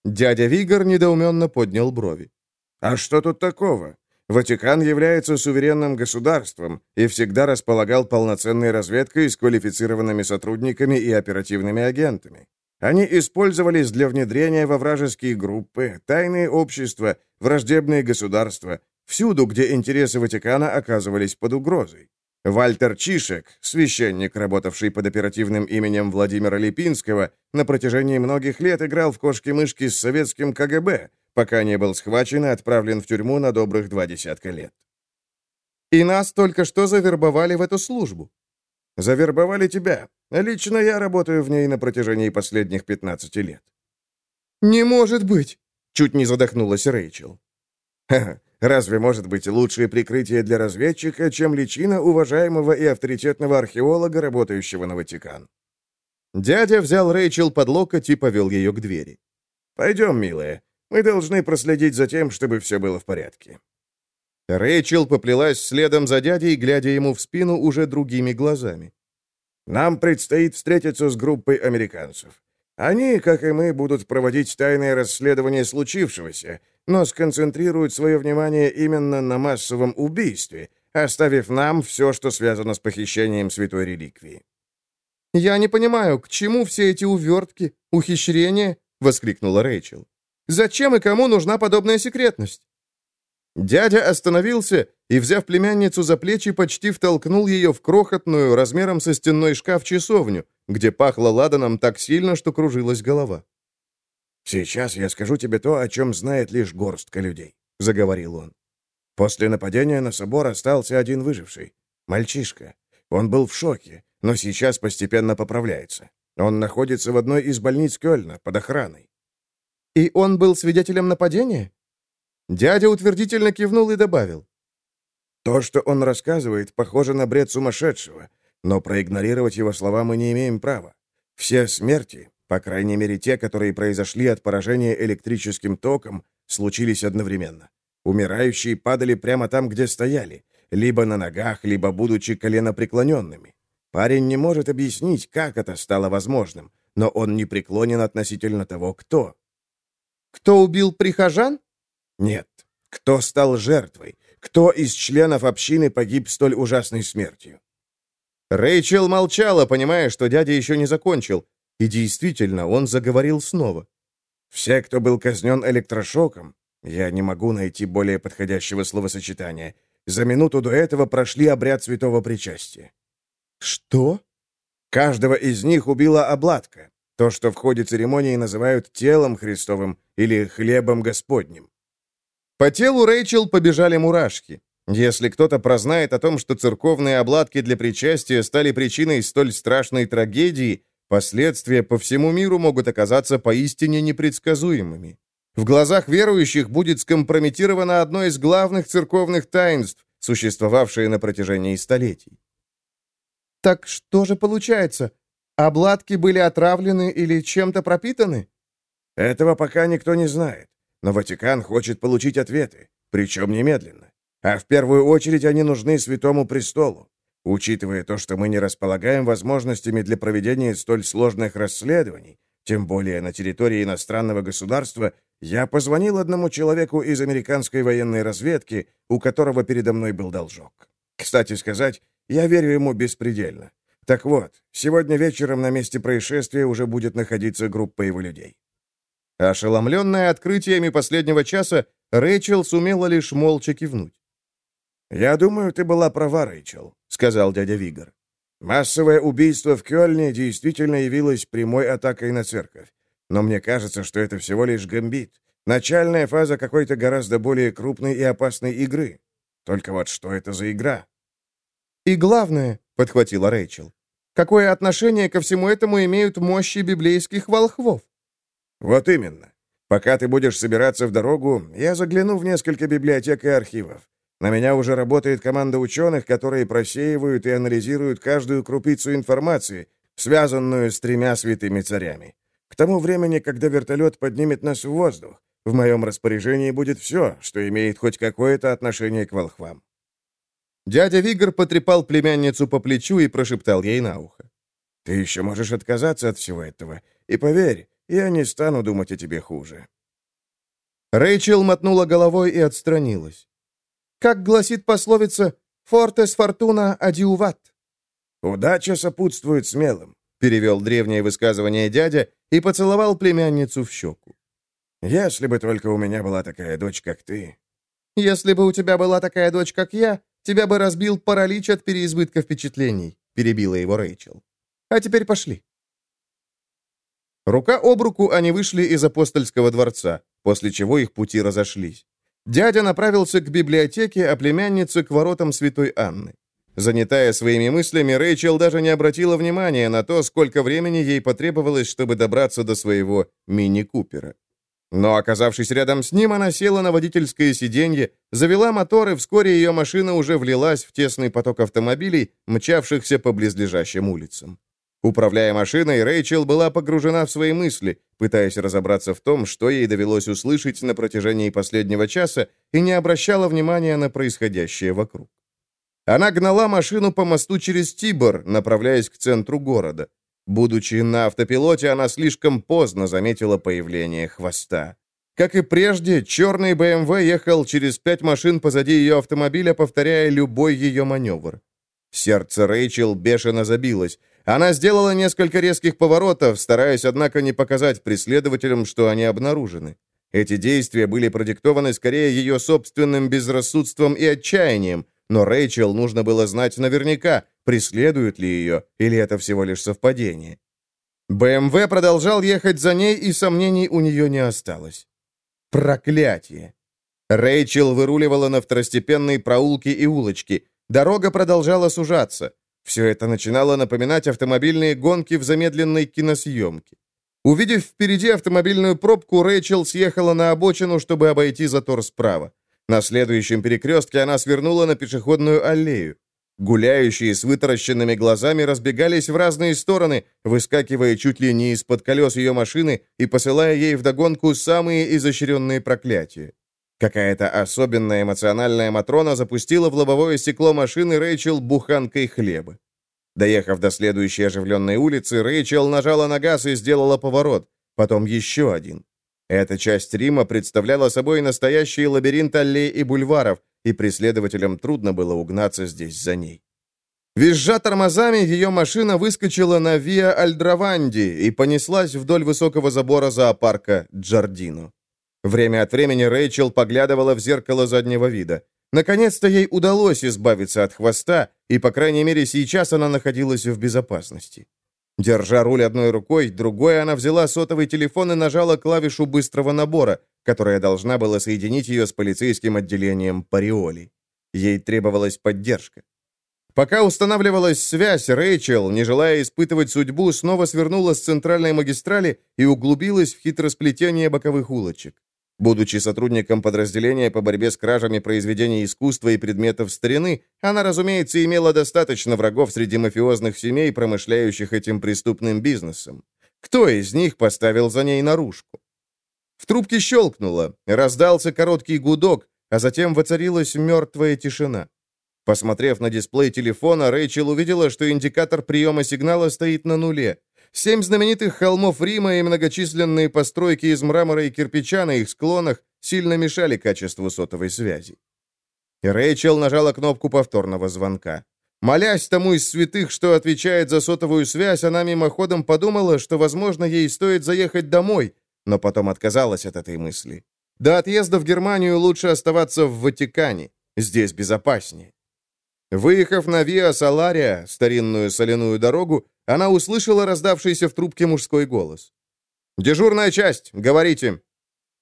Дядя Вигор недоуменно поднял брови. «А что тут такого? Ватикан является суверенным государством и всегда располагал полноценной разведкой с квалифицированными сотрудниками и оперативными агентами. Они использовались для внедрения во вражеские группы, тайные общества, враждебные государства, всюду, где интересы Ватикана оказывались под угрозой. Вальтер Чишек, священник, работавший под оперативным именем Владимира Липинского, на протяжении многих лет играл в кошки-мышки с советским КГБ, пока не был схвачен и отправлен в тюрьму на добрых два десятка лет. «И нас только что завербовали в эту службу». «Завербовали тебя. Лично я работаю в ней на протяжении последних 15 лет». «Не может быть!» — чуть не задохнулась Рэйчел. «Ха-ха, Разве может быть лучшее прикрытие для разведчика, чем личина уважаемого и авторитетного археолога, работающего на Ватикан? Дядя взял Рэйчел под локоть и повел ее к двери. «Пойдем, милая. Мы должны проследить за тем, чтобы все было в порядке». Рэйчел поплелась следом за дядей, глядя ему в спину уже другими глазами. «Нам предстоит встретиться с группой американцев. Они, как и мы, будут проводить тайное расследование случившегося, но сконцентрируют свое внимание именно на массовом убийстве, оставив нам все, что связано с похищением святой реликвии. «Я не понимаю, к чему все эти увертки, ухищрения?» — воскликнула Рэйчел. «Зачем и кому нужна подобная секретность?» Дядя остановился и, взяв племянницу за плечи, почти втолкнул ее в крохотную, размером со стенной шкаф, часовню, где пахло ладаном так сильно, что кружилась голова. «Сейчас я скажу тебе то, о чем знает лишь горстка людей», — заговорил он. После нападения на собор остался один выживший. Мальчишка. Он был в шоке, но сейчас постепенно поправляется. Он находится в одной из больниц Кёльна, под охраной. «И он был свидетелем нападения?» Дядя утвердительно кивнул и добавил. «То, что он рассказывает, похоже на бред сумасшедшего, но проигнорировать его слова мы не имеем права. Все смерти, по крайней мере, те, которые произошли от поражения электрическим током, случились одновременно. Умирающие падали прямо там, где стояли, либо на ногах, либо будучи коленопреклоненными. Парень не может объяснить, как это стало возможным, но он не преклонен относительно того, кто. Кто убил прихожан? Нет. Кто стал жертвой? Кто из членов общины погиб столь ужасной смертью? Рэйчел молчала, понимая, что дядя еще не закончил, и действительно, он заговорил снова. «Все, кто был казнен электрошоком, я не могу найти более подходящего словосочетания, за минуту до этого прошли обряд святого причастия». «Что?» «Каждого из них убила обладка. То, что в ходе церемонии называют телом Христовым или хлебом Господним. По телу Рэйчел побежали мурашки. Если кто-то прознает о том, что церковные обладки для причастия стали причиной столь страшной трагедии, последствия по всему миру могут оказаться поистине непредсказуемыми. В глазах верующих будет скомпрометировано одно из главных церковных таинств, существовавшее на протяжении столетий. Так что же получается? Обладки были отравлены или чем-то пропитаны? Этого пока никто не знает, но Ватикан хочет получить ответы, причем немедленно. А в первую очередь они нужны Святому Престолу. Учитывая то, что мы не располагаем возможностями для проведения столь сложных расследований, тем более на территории иностранного государства, я позвонил одному человеку из американской военной разведки, у которого передо мной был должок. Кстати сказать, я верю ему беспредельно. Так вот, сегодня вечером на месте происшествия уже будет находиться группа его людей. Ошеломленная открытиями последнего часа, Рэйчел сумела лишь молча кивнуть. «Я думаю, ты была права, Рэйчел», — сказал дядя Вигор. «Массовое убийство в Кёльне действительно явилось прямой атакой на церковь. Но мне кажется, что это всего лишь гамбит. Начальная фаза какой-то гораздо более крупной и опасной игры. Только вот что это за игра?» «И главное», — подхватила Рэйчел, «какое отношение ко всему этому имеют мощи библейских волхвов?» «Вот именно. Пока ты будешь собираться в дорогу, я загляну в несколько библиотек и архивов. На меня уже работает команда ученых, которые просеивают и анализируют каждую крупицу информации, связанную с тремя святыми царями. К тому времени, когда вертолет поднимет нас в воздух, в моем распоряжении будет все, что имеет хоть какое-то отношение к волхвам». Дядя Вигр потрепал племянницу по плечу и прошептал ей на ухо. «Ты еще можешь отказаться от всего этого. И поверь, я не стану думать о тебе хуже». Рэйчел мотнула головой и отстранилась. Как гласит пословица «Фортес фортуна адиуват». «Удача сопутствует смелым», — перевел древнее высказывание дядя и поцеловал племянницу в щеку. «Если бы только у меня была такая дочь, как ты». «Если бы у тебя была такая дочь, как я, тебя бы разбил паралич от переизбытка впечатлений», — перебила его Рэйчел. «А теперь пошли». Рука об руку они вышли из апостольского дворца, после чего их пути разошлись. Дядя направился к библиотеке, а племянница — к воротам святой Анны. Занятая своими мыслями, Рэйчел даже не обратила внимания на то, сколько времени ей потребовалось, чтобы добраться до своего мини-купера. Но, оказавшись рядом с ним, она села на водительское сиденье, завела мотор, и вскоре ее машина уже влилась в тесный поток автомобилей, мчавшихся по близлежащим улицам. Управляя машиной, Рэйчел была погружена в свои мысли, пытаясь разобраться в том, что ей довелось услышать на протяжении последнего часа, и не обращала внимания на происходящее вокруг. Она гнала машину по мосту через Тибор, направляясь к центру города. Будучи на автопилоте, она слишком поздно заметила появление хвоста. Как и прежде, черный БМВ ехал через пять машин позади ее автомобиля, повторяя любой ее маневр. Сердце Рэйчел бешено забилось. Она сделала несколько резких поворотов, стараясь, однако, не показать преследователям, что они обнаружены. Эти действия были продиктованы скорее ее собственным безрассудством и отчаянием, но Рэйчел нужно было знать наверняка, преследуют ли ее, или это всего лишь совпадение. БМВ продолжал ехать за ней, и сомнений у нее не осталось. Проклятие! Рэйчел выруливала на второстепенные проулки и улочки. Дорога продолжала сужаться. Все это начинало напоминать автомобильные гонки в замедленной киносъемке. Увидев впереди автомобильную пробку, Рэйчел съехала на обочину, чтобы обойти затор справа. На следующем перекрестке она свернула на пешеходную аллею. Гуляющие с вытаращенными глазами разбегались в разные стороны, выскакивая чуть ли не из-под колес ее машины и посылая ей вдогонку самые изощренные проклятия. Какая-то особенная эмоциональная Матрона запустила в лобовое стекло машины Рэйчел буханкой хлеба. Доехав до следующей оживленной улицы, Рэйчел нажала на газ и сделала поворот, потом еще один. Эта часть Рима представляла собой настоящий лабиринт аллей и бульваров, и преследователям трудно было угнаться здесь за ней. Визжа тормозами, ее машина выскочила на Виа Альдраванди и понеслась вдоль высокого забора зоопарка Джардино. Время от времени Рэйчел поглядывала в зеркало заднего вида. Наконец-то ей удалось избавиться от хвоста, и, по крайней мере, сейчас она находилась в безопасности. Держа руль одной рукой, другой она взяла сотовый телефон и нажала клавишу быстрого набора, которая должна была соединить ее с полицейским отделением Париоли. Ей требовалась поддержка. Пока устанавливалась связь, Рэйчел, не желая испытывать судьбу, снова свернула с центральной магистрали и углубилась в хитросплетение боковых улочек. Будучи сотрудником подразделения по борьбе с кражами произведений искусства и предметов старины, она, разумеется, имела достаточно врагов среди мафиозных семей, промышляющих этим преступным бизнесом. Кто из них поставил за ней наружку? В трубке щелкнуло, раздался короткий гудок, а затем воцарилась мертвая тишина. Посмотрев на дисплей телефона, Рэйчел увидела, что индикатор приема сигнала стоит на нуле. Семь знаменитых холмов Рима и многочисленные постройки из мрамора и кирпича на их склонах сильно мешали качеству сотовой связи. Рэйчел нажала кнопку повторного звонка. Молясь тому из святых, что отвечает за сотовую связь, она мимоходом подумала, что, возможно, ей стоит заехать домой, но потом отказалась от этой мысли. До отъезда в Германию лучше оставаться в Ватикане. Здесь безопаснее. Выехав на Виа Салария, старинную соляную дорогу, она услышала раздавшийся в трубке мужской голос. «Дежурная часть, говорите».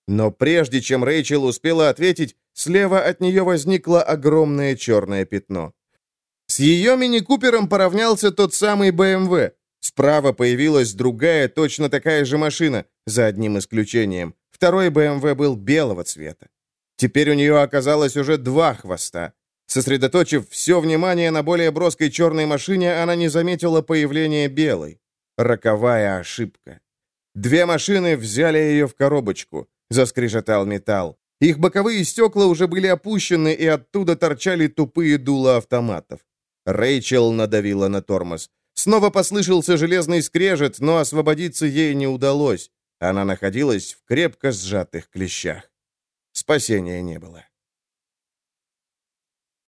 Но прежде чем Рэйчел успела ответить, слева от нее возникло огромное черное пятно. С ее мини-купером поравнялся тот самый БМВ. Справа появилась другая, точно такая же машина, за одним исключением. Второй БМВ был белого цвета. Теперь у нее оказалось уже два хвоста. Сосредоточив все внимание на более броской черной машине, она не заметила появления белой. Роковая ошибка. Две машины взяли ее в коробочку. Заскрежетал металл. Их боковые стекла уже были опущены, и оттуда торчали тупые дула автоматов. Рэйчел надавила на тормоз. Снова послышался железный скрежет, но освободиться ей не удалось. Она находилась в крепко сжатых клещах. Спасения не было.